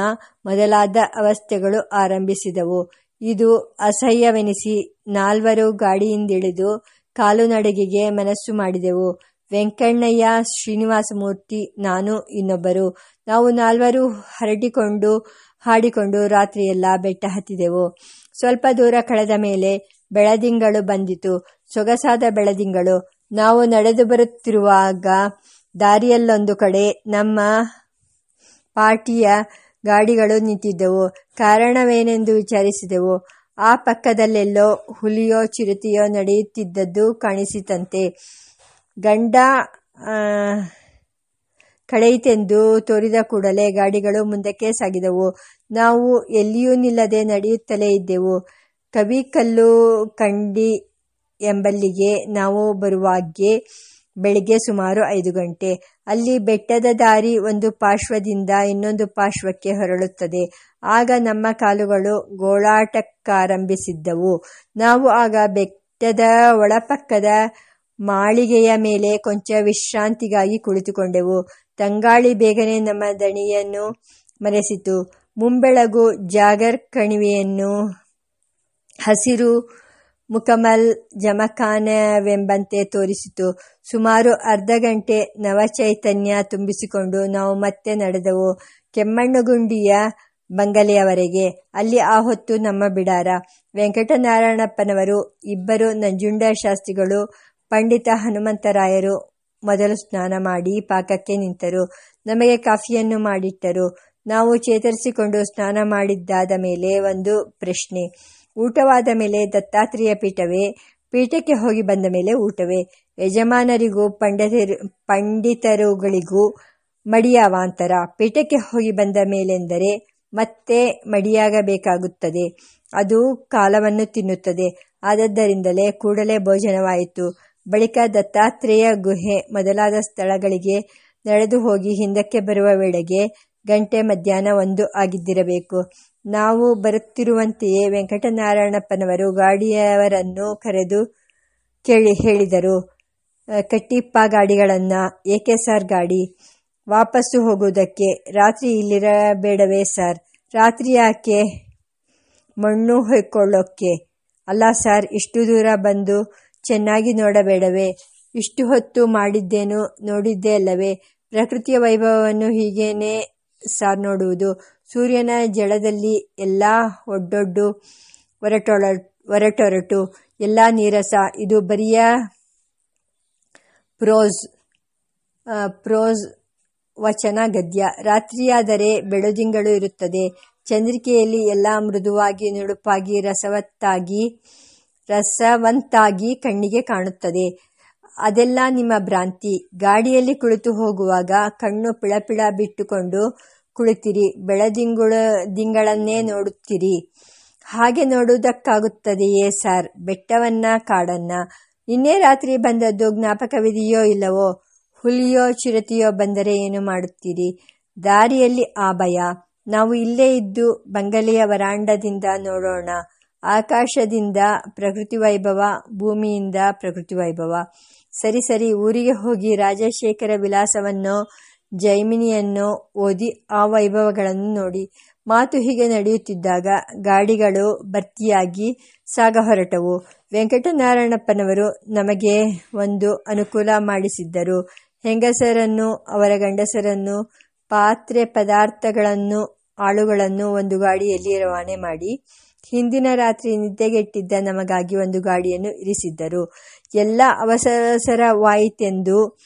[SPEAKER 1] ಮೊದಲಾದ ಅವಸ್ಥೆಗಳು ಆರಂಭಿಸಿದವು. ಇದು ಅಸಹ್ಯವೆನಿಸಿ ನಾಲ್ವರು ಗಾಡಿಯಿಂದಿಳಿದು ಕಾಲುನಡಿಗೆಗೆ ಮನಸ್ಸು ಮಾಡಿದೆವು. ವೆಂಕಣ್ಣಯ್ಯ, ಶ್ರೀನಿವಾಸಮೂರ್ತಿ, ನಾನು ಇನ್ನೊಬ್ಬರು. ನಾವು ನಾಲ್ವರು ಹರಟಿಕೊಂಡು ಹಾಡಿಕೊಂಡು ರಾತ್ರಿಯೆಲ್ಲ ಬೆಟ್ಟ ಹತ್ತಿದೆವು. ಸ್ವಲ್ಪ ದೂರ ಕಳೆದ ಮೇಲೆ ಬೆಳದಿಂಗಳು ಬಂದಿತು. ಸೊಗಸಾದ ಬೆಳದಿಂಗಳು. ನಾವು ನಡೆದು ಬರುತ್ತಿರುವಾಗ ದಾರಿಯಲ್ಲೊಂದು ಕಡೆ ನಮ್ಮ ಪಾರ್ಟಿಯ ಗಾಡಿಗಳು ನಿಂತಿದ್ದವು. ಕಾರಣವೇನೆಂದು ವಿಚಾರಿಸಿದೆವು. ಆ ಪಕ್ಕದಲ್ಲೆಲ್ಲೋ ಹುಲಿಯೋ ಚಿರತೆಯೋ ನಡೆಯುತ್ತಿದ್ದದ್ದು ಕಾಣಿಸಿತಂತೆ. ಗಂಡ ಕಳೆಯಿತೆಂದು ತೋರಿದ ಕೂಡಲೇ ಗಾಡಿಗಳು ಮುಂದಕ್ಕೆ ಸಾಗಿದವು. ನಾವು ಎಲ್ಲಿಯೂ ನಿಲ್ಲದೆ ನಡೆಯುತ್ತಲೇ ಇದ್ದೆವು. ಕವಿಕಲ್ಲು ಕಂಡಿ ಎಂಬಲ್ಲಿಗೆ ನಾವು ಬರುವಾಗ್ಗೆ ಬೆಳಿಗ್ಗೆ ಸುಮಾರು ಐದು ಗಂಟೆ. ಅಲ್ಲಿ ಬೆಟ್ಟದ ದಾರಿ ಒಂದು ಪಾರ್ಶ್ವದಿಂದ ಇನ್ನೊಂದು ಪಾರ್ಶ್ವಕ್ಕೆ ಹೊರಳುತ್ತದೆ. ಆಗ ನಮ್ಮ ಕಾಲುಗಳು ಗೋಳಾಟಕ್ಕಾರಂಭಿಸಿದ್ದವು. ನಾವು ಆಗ ಬೆಟ್ಟದ ಒಳಪಕ್ಕದ ಮಾಳಿಗೆಯ ಮೇಲೆ ಕೊಂಚ ವಿಶ್ರಾಂತಿಗಾಗಿ ಕುಳಿತುಕೊಂಡೆವು. ತಂಗಾಳಿ ಬೇಗನೆ ನಮ್ಮ ದಣಿಯನ್ನು ಮರೆಸಿತು. ಮುಂಬೆಳಗು ಜಾಗರ್ ಕಣಿವೆಯನ್ನು ಹಸಿರು ಮುಕಮಲ್ ಜಮಖಾನವೆಂಬಂತೆ ತೋರಿಸಿತು. ಸುಮಾರು ಅರ್ಧ ಗಂಟೆ ನವಚೈತನ್ಯ ತುಂಬಿಸಿಕೊಂಡು ನಾವು ಮತ್ತೆ ನಡೆದವು. ಕೆಮ್ಮಣ್ಣುಗುಂಡಿಯ ಬಂಗಲೆಯವರೆಗೆ. ಅಲ್ಲಿ ಆ ಹೊತ್ತು ನಮ್ಮ ಬಿಡಾರ. ವೆಂಕಟನಾರಾಯಣಪ್ಪನವರು ಇಬ್ಬರು ನಂಜುಂಡ ಶಾಸ್ತ್ರಿಗಳು ಪಂಡಿತ ಹನುಮಂತರಾಯರು ಮೊದಲು ಸ್ನಾನ ಮಾಡಿ ಪಾಕಕ್ಕೆ ನಿಂತರು. ನಮಗೆ ಕಾಫಿಯನ್ನು ಮಾಡಿಟ್ಟರು. ನಾವು ಚೇತರಿಸಿಕೊಂಡು ಸ್ನಾನ ಮಾಡಿದ್ದಾದ ಮೇಲೆ ಒಂದು ಪ್ರಶ್ನೆ. ಊಟವಾದ ಮೇಲೆ ದತ್ತಾತ್ರೇಯ ಪೀಠವೇ? ಪೀಠಕ್ಕೆ ಹೋಗಿ ಬಂದ ಮೇಲೆ ಊಟವೇ? ಯಜಮಾನರಿಗೂ ಪಂಡಿತರು, ಪಂಡಿತರುಗಳಿಗೂ ಮಡಿಯಾವಾಂತರ. ಪೀಠಕ್ಕೆ ಹೋಗಿ ಬಂದ ಮೇಲೆಂದರೆ ಮತ್ತೆ ಮಡಿಯಾಗಬೇಕಾಗುತ್ತದೆ. ಅದು ಕಾಲವನ್ನು ತಿನ್ನುತ್ತದೆ. ಆದದ್ದರಿಂದಲೇ ಕೂಡಲೇ ಭೋಜನವಾಯಿತು. ಬಳಿಕ ದತ್ತಾತ್ರೇಯ ಗುಹೆ ಮೊದಲಾದ ಸ್ಥಳಗಳಿಗೆ ನಡೆದು ಹೋಗಿ ಹಿಂದಕ್ಕೆ ಬರುವ ವೇಳೆಗೆ ಗಂಟೆ ಮಧ್ಯಾಹ್ನ ಒಂದು ಆಗಿದ್ದಿರಬೇಕು. ನಾವು ಬರುತ್ತಿರುವಂತೆಯೇ ವೆಂಕಟನಾರಾಯಣಪ್ಪನವರು ಗಾಡಿಯವರನ್ನು ಕರೆದು ಕೇಳಿ ಹೇಳಿದರು. ಕಟ್ಟಿಪ್ಪ ಗಾಡಿಗಳನ್ನು, ಏಕೆ ಸರ್ ಗಾಡಿ? ವಾಪಸ್ಸು ಹೋಗುವುದಕ್ಕೆ ರಾತ್ರಿ ಇಲ್ಲಿರಬೇಡವೇ ಸರ್? ರಾತ್ರಿ ಯಾಕೆ? ಮಣ್ಣು ಹೊಯ್ಕೊಳ್ಳೋಕ್ಕೆ ಅಲ್ಲ ಸರ್, ಇಷ್ಟು ದೂರ ಬಂದು ಚೆನ್ನಾಗಿ ನೋಡಬೇಡವೇ. ಇಷ್ಟು ಹೊತ್ತು ಮಾಡಿದ್ದೇನು ನೋಡಿದ್ದೇ ಅಲ್ಲವೇ. ಪ್ರಕೃತಿಯ ವೈಭವವನ್ನು ಹೀಗೇನೆ ಸಾರ್ ನೋಡುವುದು. ಸೂರ್ಯನ ಜಳದಲ್ಲಿ ಎಲ್ಲ ಒಡ್ಡೊಡ್ಡು ಒರಟೊಳ ಒರಟೊರಟು ಎಲ್ಲ ನೀರಸ. ಇದು ಬರಿಯ ಪ್ರೋಸ್ ಪ್ರೋಸ್ ವಚನ ಗದ್ಯ. ರಾತ್ರಿಯಾದರೆ ಬೆಳದಿಂಗಳು ಇರುತ್ತದೆ. ಚಂದ್ರಿಕೆಯಲ್ಲಿ ಎಲ್ಲ ಮೃದುವಾಗಿ, ನುಡುಪಾಗಿ, ರಸವತ್ತಾಗಿ ರಸವಂತಾಗಿ ಕಣ್ಣಿಗೆ ಕಾಣುತ್ತದೆ. ಅದೆಲ್ಲ ನಿಮ್ಮ ಭ್ರಾಂತಿ. ಗಾಡಿಯಲ್ಲಿ ಕುಳಿತು ಹೋಗುವಾಗ ಕಣ್ಣು ಪಿಳಪಿಳ ಬಿಟ್ಟುಕೊಂಡು ಕುಳಿತಿರಿ. ಬೆಳದಿಂಗುಳ ದಿಂಗಳನ್ನೇ ನೋಡುತ್ತೀರಿ. ಹಾಗೆ ನೋಡುವುದಕ್ಕಾಗುತ್ತದೆಯೇ ಸರ್? ಬೆಟ್ಟವನ್ನ, ಕಾಡನ್ನ? ನಿನ್ನೆ ರಾತ್ರಿ ಬಂದದ್ದು ಜ್ಞಾಪಕವಿದೆಯೋ ಇಲ್ಲವೋ? ಹುಲಿಯೋ, ಚಿರತೆಯೋ ಬಂದರೆ ಏನು ಮಾಡುತ್ತೀರಿ? ದಾರಿಯಲ್ಲಿ ಆ ಭಯ. ನಾವು ಇಲ್ಲೇ ಇದ್ದು ಬಂಗಲೆಯ ವರಾಂಡದಿಂದ ನೋಡೋಣ. ಆಕಾಶದಿಂದ ಪ್ರಕೃತಿ ವೈಭವ, ಭೂಮಿಯಿಂದ ಪ್ರಕೃತಿ ವೈಭವ. ಸರಿ ಸರಿ, ಊರಿಗೆ ಹೋಗಿ ರಾಜಶೇಖರ ವಿಲಾಸವನ್ನು, ಜೈಮಿನಿಯನ್ನು ಓದಿ ಆ ವೈಭವಗಳನ್ನು ನೋಡಿ. ಮಾತು ಹೀಗೆ ನಡೆಯುತ್ತಿದ್ದಾಗ ಗಾಡಿಗಳು ಭರ್ತಿಯಾಗಿ ಸಾಗ ಹೊರಟವು. ವೆಂಕಟನಾರಾಯಣಪ್ಪನವರು ನಮಗೆ ಒಂದು ಅನುಕೂಲ ಮಾಡಿಸಿದ್ದರು. ಹೆಂಗಸರನ್ನು, ಅವರ ಗಂಡಸರನ್ನು, ಪಾತ್ರೆ ಪದಾರ್ಥಗಳನ್ನು, ಆಳುಗಳನ್ನು ಒಂದು ಗಾಡಿಯಲ್ಲಿ ರವಾನೆ ಮಾಡಿ. ಹಿಂದಿನ ರಾತ್ರಿ ನಿದ್ದೆಗೆಟ್ಟಿದ್ದ ನಮಗಾಗಿ ಒಂದು ಗಾಡಿಯನ್ನು ಇರಿಸಿದ್ದರು. ಎಲ್ಲ ಅವಸರವಾಯಿತೆಂದು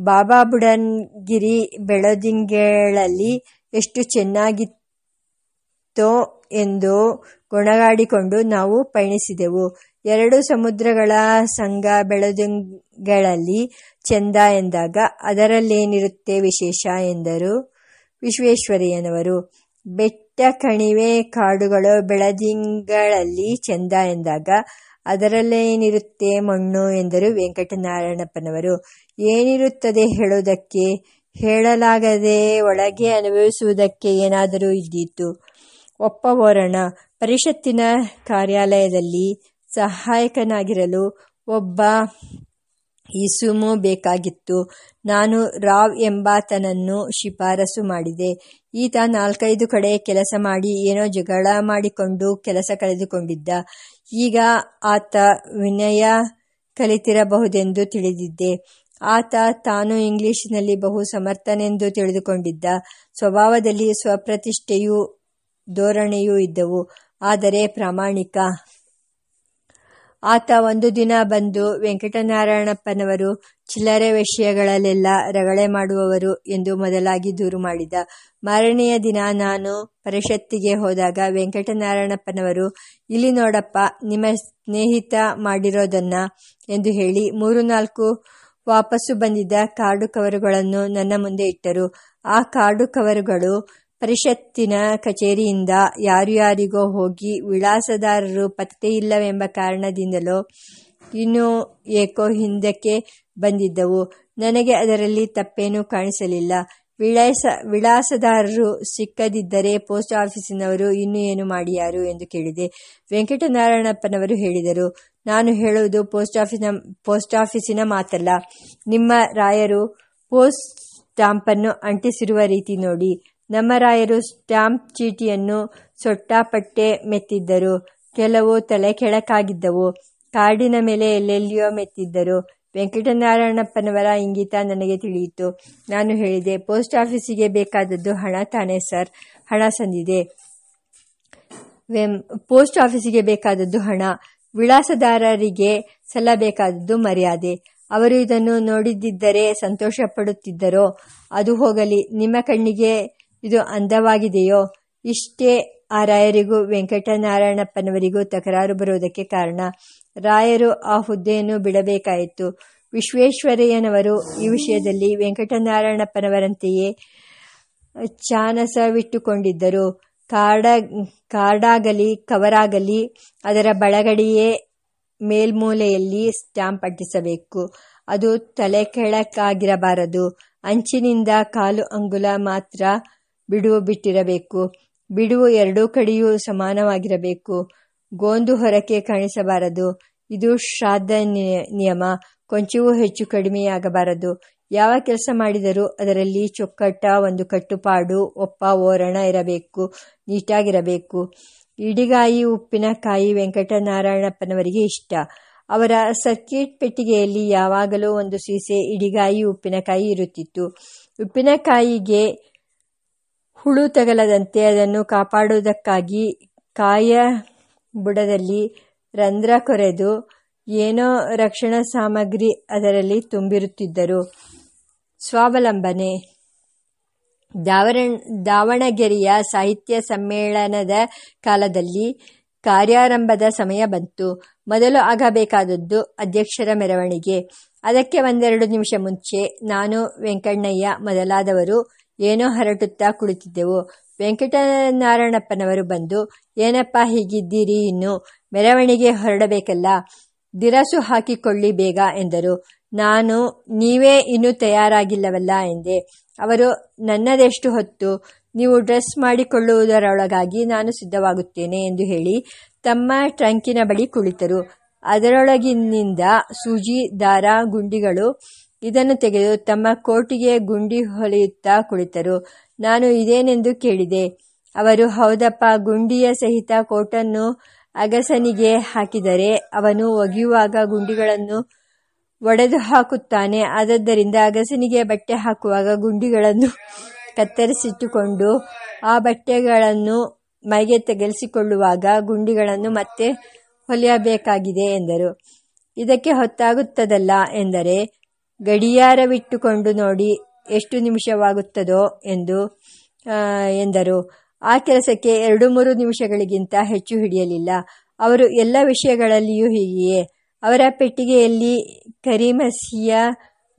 [SPEAKER 1] ಬಾಬಾ ಬುಡನ್ಗಿರಿ ಬೆಳದಿಂಗಳಲ್ಲಿ ಎಷ್ಟು ಚೆನ್ನಾಗಿತ್ತೋ ಎಂದು ಗೊಣಗಾಡಿಕೊಂಡು ನಾವು ಪಯಣಿಸಿದೆವು. ಎರಡು ಸಮುದ್ರಗಳ ಸಂಘ ಬೆಳದಿಂಗಳಲ್ಲಿ ಚೆಂದ ಎಂದಾಗ ಅದರಲ್ಲೇನಿರುತ್ತೆ ವಿಶೇಷ ಎಂದರು ವಿಶ್ವೇಶ್ವರಯ್ಯನವರು ಬೆಟ್ಟ ಕಣಿವೆ, ಕಾಡುಗಳು, ಬೆಳದಿಂಗಳಲ್ಲಿ ಚೆಂದ ಎಂದಾಗ ಅದರಲ್ಲೇನಿರುತ್ತೆ ಮಣ್ಣು ಎಂದರು ವೆಂಕಟನಾರಾಯಣಪ್ಪನವರು. ಏನಿರುತ್ತದೆ ಹೇಳುವುದಕ್ಕೆ ಹೇಳಲಾಗದೆ ಒಳಗೆ ಅನುಭವಿಸುವುದಕ್ಕೆ ಏನಾದರೂ ಇದ್ದೀತು? ಒಪ್ಪವೋರಣ. ಪರಿಷತ್ತಿನ ಕಾರ್ಯಾಲಯದಲ್ಲಿ ಸಹಾಯಕನಾಗಿರಲು ಒಬ್ಬ ಇಸುಮು ಬೇಕಾಗಿತ್ತು. ನಾನು ರಾವ್ ಎಂಬಾತನನ್ನು ಶಿಫಾರಸು ಮಾಡಿದೆ. ಈತ ನಾಲ್ಕೈದು ಕಡೆ ಕೆಲಸ ಮಾಡಿ ಏನೋ ಜಗಳ ಮಾಡಿಕೊಂಡು ಕೆಲಸ ಕಳೆದುಕೊಂಡಿದ್ದ. ಈಗ ಆತ ವಿನಯ ಕಲಿತಿರಬಹುದೆಂದು ತಿಳಿದಿದ್ದೆ. ಆತ ತಾನು ಇಂಗ್ಲಿಷಿನಲ್ಲಿ ಬಹು ಸಮರ್ಥನೆಂದು ತಿಳಿದುಕೊಂಡಿದ್ದ. ಸ್ವಭಾವದಲ್ಲಿ ಸ್ವಪ್ರತಿಷ್ಠೆಯೂ, ಧೋರಣೆಯೂ ಇದ್ದವು. ಆದರೆ ಪ್ರಾಮಾಣಿಕ ಆತ ಒಂದು ದಿನ ಬಂದು ವೆಂಕಟನಾರಾಯಣಪ್ಪನವರು ಚಿಲ್ಲರೆ ವಿಷಯಗಳಲ್ಲೆಲ್ಲ ರಗಳೆ ಮಾಡುವವರು ಎಂದು ಮೊದಲಾಗಿ ದೂರು ಮಾಡಿದ. ಮಾರನೆಯ ದಿನ ನಾನು ಪರಿಷತ್ತಿಗೆ ಹೋದಾಗ ವೆಂಕಟನಾರಾಯಣಪ್ಪನವರು, ಇಲ್ಲಿ ನೋಡಪ್ಪ, ನಿಮ್ಮ ಸ್ನೇಹಿತ ಮಾಡಿರೋದನ್ನ ಎಂದು ಹೇಳಿ ಮೂರು ನಾಲ್ಕು ವಾಪಸ್ಸು ಬಂದಿದ್ದ ಕಾರ್ಡು ಕವರುಗಳನ್ನು ನನ್ನ ಮುಂದೆ ಇಟ್ಟರು. ಆ ಕಾರ್ಡು ಕವರುಗಳು ಪರಿಷತ್ತಿನ ಕಚೇರಿಯಿಂದ ಯಾರು ಯಾರಿಗೋ ಹೋಗಿ ವಿಳಾಸದಾರರು ಪತ್ತೆಯಿಲ್ಲವೆಂಬ ಕಾರಣದಿಂದಲೋ ಇನ್ನೂ ಏಕೋ ಹಿಂದಕ್ಕೆ ಬಂದಿದ್ದವು. ನನಗೆ ಅದರಲ್ಲಿ ತಪ್ಪೇನೂ ಕಾಣಿಸಲಿಲ್ಲ. ವಿಳಾಸ, ವಿಳಾಸದಾರರು ಸಿಕ್ಕದಿದ್ದರೆ ಪೋಸ್ಟ್ ಆಫೀಸಿನವರು ಇನ್ನೂ ಏನು ಮಾಡಿಯಾರು ಎಂದು ಕೇಳಿದೆ. ವೆಂಕಟನಾರಾಯಣಪ್ಪನವರು ಹೇಳಿದರು, ನಾನು ಹೇಳುವುದು ಪೋಸ್ಟ್ ಆಫೀಸಿನ ಪೋಸ್ಟ್ ಆಫೀಸಿನ ಮಾತಲ್ಲ. ನಿಮ್ಮ ರಾಯರು ಪೋಸ್ಟ್ ಸ್ಟಾಂಪನ್ನು ಅಂಟಿಸಿರುವ ರೀತಿ ನೋಡಿ. ನಮ್ಮ ರಾಯರು ಸ್ಟಾಂಪ್ ಚೀಟಿಯನ್ನು ಸೊಟ್ಟಾಪಟ್ಟೆ ಮೆತ್ತಿದ್ದರು. ಕೆಲವು ತಲೆ ಕೆಳಕಾಗಿದ್ದವು. ಕಾರ್ಡಿನ ಮೇಲೆ ಎಲ್ಲೆಲ್ಲಿಯೋ ಮೆತ್ತಿದ್ದರು. ವೆಂಕಟನಾರಾಯಣಪ್ಪನವರ ಇಂಗಿತ ನನಗೆ ತಿಳಿಯಿತು. ನಾನು ಹೇಳಿದೆ, ಪೋಸ್ಟ್ ಆಫೀಸಿಗೆ ಬೇಕಾದದ್ದು ಹಣ ತಾನೇ, ಸರ್. ಹಣ ಸಂದಿದೆ. ಪೋಸ್ಟ್ ಆಫೀಸಿಗೆ ಬೇಕಾದದ್ದು ಹಣ. ವಿಳಾಸದಾರರಿಗೆ ಸಲ್ಲಬೇಕಾದದ್ದು ಮರ್ಯಾದೆ. ಅವರು ಇದನ್ನು ನೋಡಿದ್ದರೆ ಸಂತೋಷ ಪಡುತ್ತಿದ್ದರೋ ಅದು ಹೋಗಲಿ. ನಿಮ್ಮ ಕಣ್ಣಿಗೆ ಇದು ಅಂದವಾಗಿದೆಯೋ? ಇಷ್ಟೇ ಆ ರಾಯರಿಗೂ ವೆಂಕಟನಾರಾಯಣಪ್ಪನವರಿಗೂ ತಕರಾರು ಬರುವುದಕ್ಕೆ ಕಾರಣ. ರಾಯರು ಆ ಹುದ್ದೆಯನ್ನು ಬಿಡಬೇಕಾಯಿತು. ವಿಶ್ವೇಶ್ವರಯ್ಯನವರು ಈ ವಿಷಯದಲ್ಲಿ ವೆಂಕಟನಾರಾಯಣಪ್ಪನವರಂತೆಯೇ ಚಾನಸವಿಟ್ಟುಕೊಂಡಿದ್ದರು. ಕಾರ್ಡ ಕಾರ್ಡಾಗಲಿ ಕವರಾಗಲಿ, ಅದರ ಬಳಗಡಿಯೇ ಮೇಲ್ಮೂಲೆಯಲ್ಲಿ ಸ್ಟಾಂಪ್ ಅಂಟಿಸಬೇಕು. ಅದು ತಲೆ ಕೆಳಕಾಗಿರಬಾರದು ಅಂಚಿನಿಂದ ಕಾಲು ಅಂಗುಲ ಮಾತ್ರ ಬಿಡುವು ಬಿಟ್ಟಿರಬೇಕು. ಬಿಡುವು ಎರಡೂ ಕಡೆಯೂ ಸಮಾನವಾಗಿರಬೇಕು. ಗೋಂದು ಹೊರಕೆ ಕಾಣಿಸಬಾರದು. ಇದು ಶ್ರಾದ್ದ ನಿಯಮ. ಕೊಂಚವೂ ಹೆಚ್ಚು ಕಡಿಮೆಯಾಗಬಾರದು. ಯಾವ ಕೆಲಸ ಮಾಡಿದರೂ ಅದರಲ್ಲಿ ಚೊಕ್ಕಟ್ಟ, ಒಂದು ಕಟ್ಟುಪಾಡು, ಒಪ್ಪ, ಓರಣ ಇರಬೇಕು. ನೀಟಾಗಿರಬೇಕು. ಇಡಿಗಾಯಿ, ಉಪ್ಪಿನಕಾಯಿ, ವೆಂಕಟನಾರಾಯಣಪ್ಪನವರಿಗೆ ಇಷ್ಟ. ಅವರ ಸರ್ಕಿಟ್ ಪೆಟ್ಟಿಗೆಯಲ್ಲಿ ಯಾವಾಗಲೂ ಒಂದು ಸೀಸೆ ಇಡಿಗಾಯಿ, ಉಪ್ಪಿನಕಾಯಿ ಇರುತ್ತಿತ್ತು. ಉಪ್ಪಿನಕಾಯಿಗೆ ಹುಳು ತಗಲದಂತೆ ಅದನ್ನು ಕಾಪಾಡುವುದಕ್ಕಾಗಿ ಕಾಯ ಬುಡದಲ್ಲಿ ರಂಧ್ರ ಕೊರೆದು ಏನೋ ರಕ್ಷಣಾ ಸಾಮಗ್ರಿ ಅದರಲ್ಲಿ ತುಂಬಿರುತ್ತಿದ್ದರು. ಸ್ವಾವಲಂಬನೆ. ದಾವರಣ್, ದಾವಣಗೆರೆಯ ಸಾಹಿತ್ಯ ಸಮ್ಮೇಳನದ ಕಾಲದಲ್ಲಿ ಕಾರ್ಯಾರಂಭದ ಸಮಯ ಬಂತು. ಮೊದಲು ಆಗಬೇಕಾದದ್ದು ಅಧ್ಯಕ್ಷರ ಮೆರವಣಿಗೆ. ಅದಕ್ಕೆ ಒಂದೆರಡು ನಿಮಿಷ ಮುಂಚೆ ನಾನು ವೆಂಕಣ್ಣಯ್ಯ ಮೊದಲಾದವರು ಏನೋ ಹರಟುತ್ತಾ ಕುಳಿತಿದ್ದೆವು. ವೆಂಕಟನಾರಾಯಣಪ್ಪನವರು ಬಂದು, ಏನಪ್ಪ ಹೀಗಿದ್ದೀರಿ ಇನ್ನು? ಮೆರವಣಿಗೆ ಹೊರಡಬೇಕಲ್ಲ. ದಿರಸು ಹಾಕಿಕೊಳ್ಳಿ ಬೇಗ ಎಂದರು. ನಾನು, ನೀವೇ ಇನ್ನೂ ತಯಾರಾಗಿಲ್ಲವಲ್ಲ ಎಂದೆ. ಅವರು, ನನ್ನದೆಷ್ಟು ಹೊತ್ತು? ನೀವು ಡ್ರೆಸ್ ಮಾಡಿಕೊಳ್ಳುವುದರೊಳಗಾಗಿ ನಾನು ಸಿದ್ಧವಾಗುತ್ತೇನೆ ಎಂದು ಹೇಳಿ ತಮ್ಮ ಟ್ರಂಕಿನ ಬಳಿ ಕುಳಿತರು. ಅದರೊಳಗಿನಿಂದ ಸೂಜಿ, ದಾರ, ಗುಂಡಿಗಳು ಇದನ್ನು ತೆಗೆದು ತಮ್ಮ ಕೋಟಿಗೆ ಗುಂಡಿ ಹೊಲೆಯುತ್ತಾ ಕುಳಿತರು. ನಾನು ಇದೇನೆಂದು ಕೇಳಿದೆ. ಅವರು, ಹೌದಪ್ಪ, ಗುಂಡಿಯ ಸಹಿತ ಕೋಟನ್ನು ಅಗಸನಿಗೆ ಹಾಕಿದರೆ ಅವನು ಒಗೆಯುವಾಗ ಗುಂಡಿಗಳನ್ನು ಒಡೆದು ಹಾಕುತ್ತಾನೆ ಆದದ್ದರಿಂದ ಅಗಸನಿಗೆ ಬಟ್ಟೆ ಹಾಕುವಾಗ ಗುಂಡಿಗಳನ್ನು ಕತ್ತರಿಸಿಟ್ಟುಕೊಂಡು ಆ ಬಟ್ಟೆಗಳನ್ನು ಮೈಗೆ ತೆಗೆಸಿಕೊಳ್ಳುವಾಗ ಗುಂಡಿಗಳನ್ನು ಮತ್ತೆ ಹೊಲಿಯಬೇಕಾಗಿದೆ ಎಂದರು. ಇದಕ್ಕೆ ಹೊತ್ತಾಗುತ್ತದಲ್ಲ ಎಂದರೆ ಗಡಿಯಾರವಿಟ್ಟುಕೊಂಡು ನೋಡಿ ಎಷ್ಟು ನಿಮಿಷವಾಗುತ್ತದೋ ಎಂದು ಎಂದರು. ಆ ಕೆಲಸಕ್ಕೆ ಎರಡು ಮೂರು ನಿಮಿಷಗಳಿಗಿಂತ ಹೆಚ್ಚು ಹಿಡಿಯಲಿಲ್ಲ. ಅವರು ಎಲ್ಲ ವಿಷಯಗಳಲ್ಲಿಯೂ ಹೀಗೆಯೇ. ಅವರ ಪೆಟ್ಟಿಗೆಯಲ್ಲಿ ಕರಿಮಸಿಯ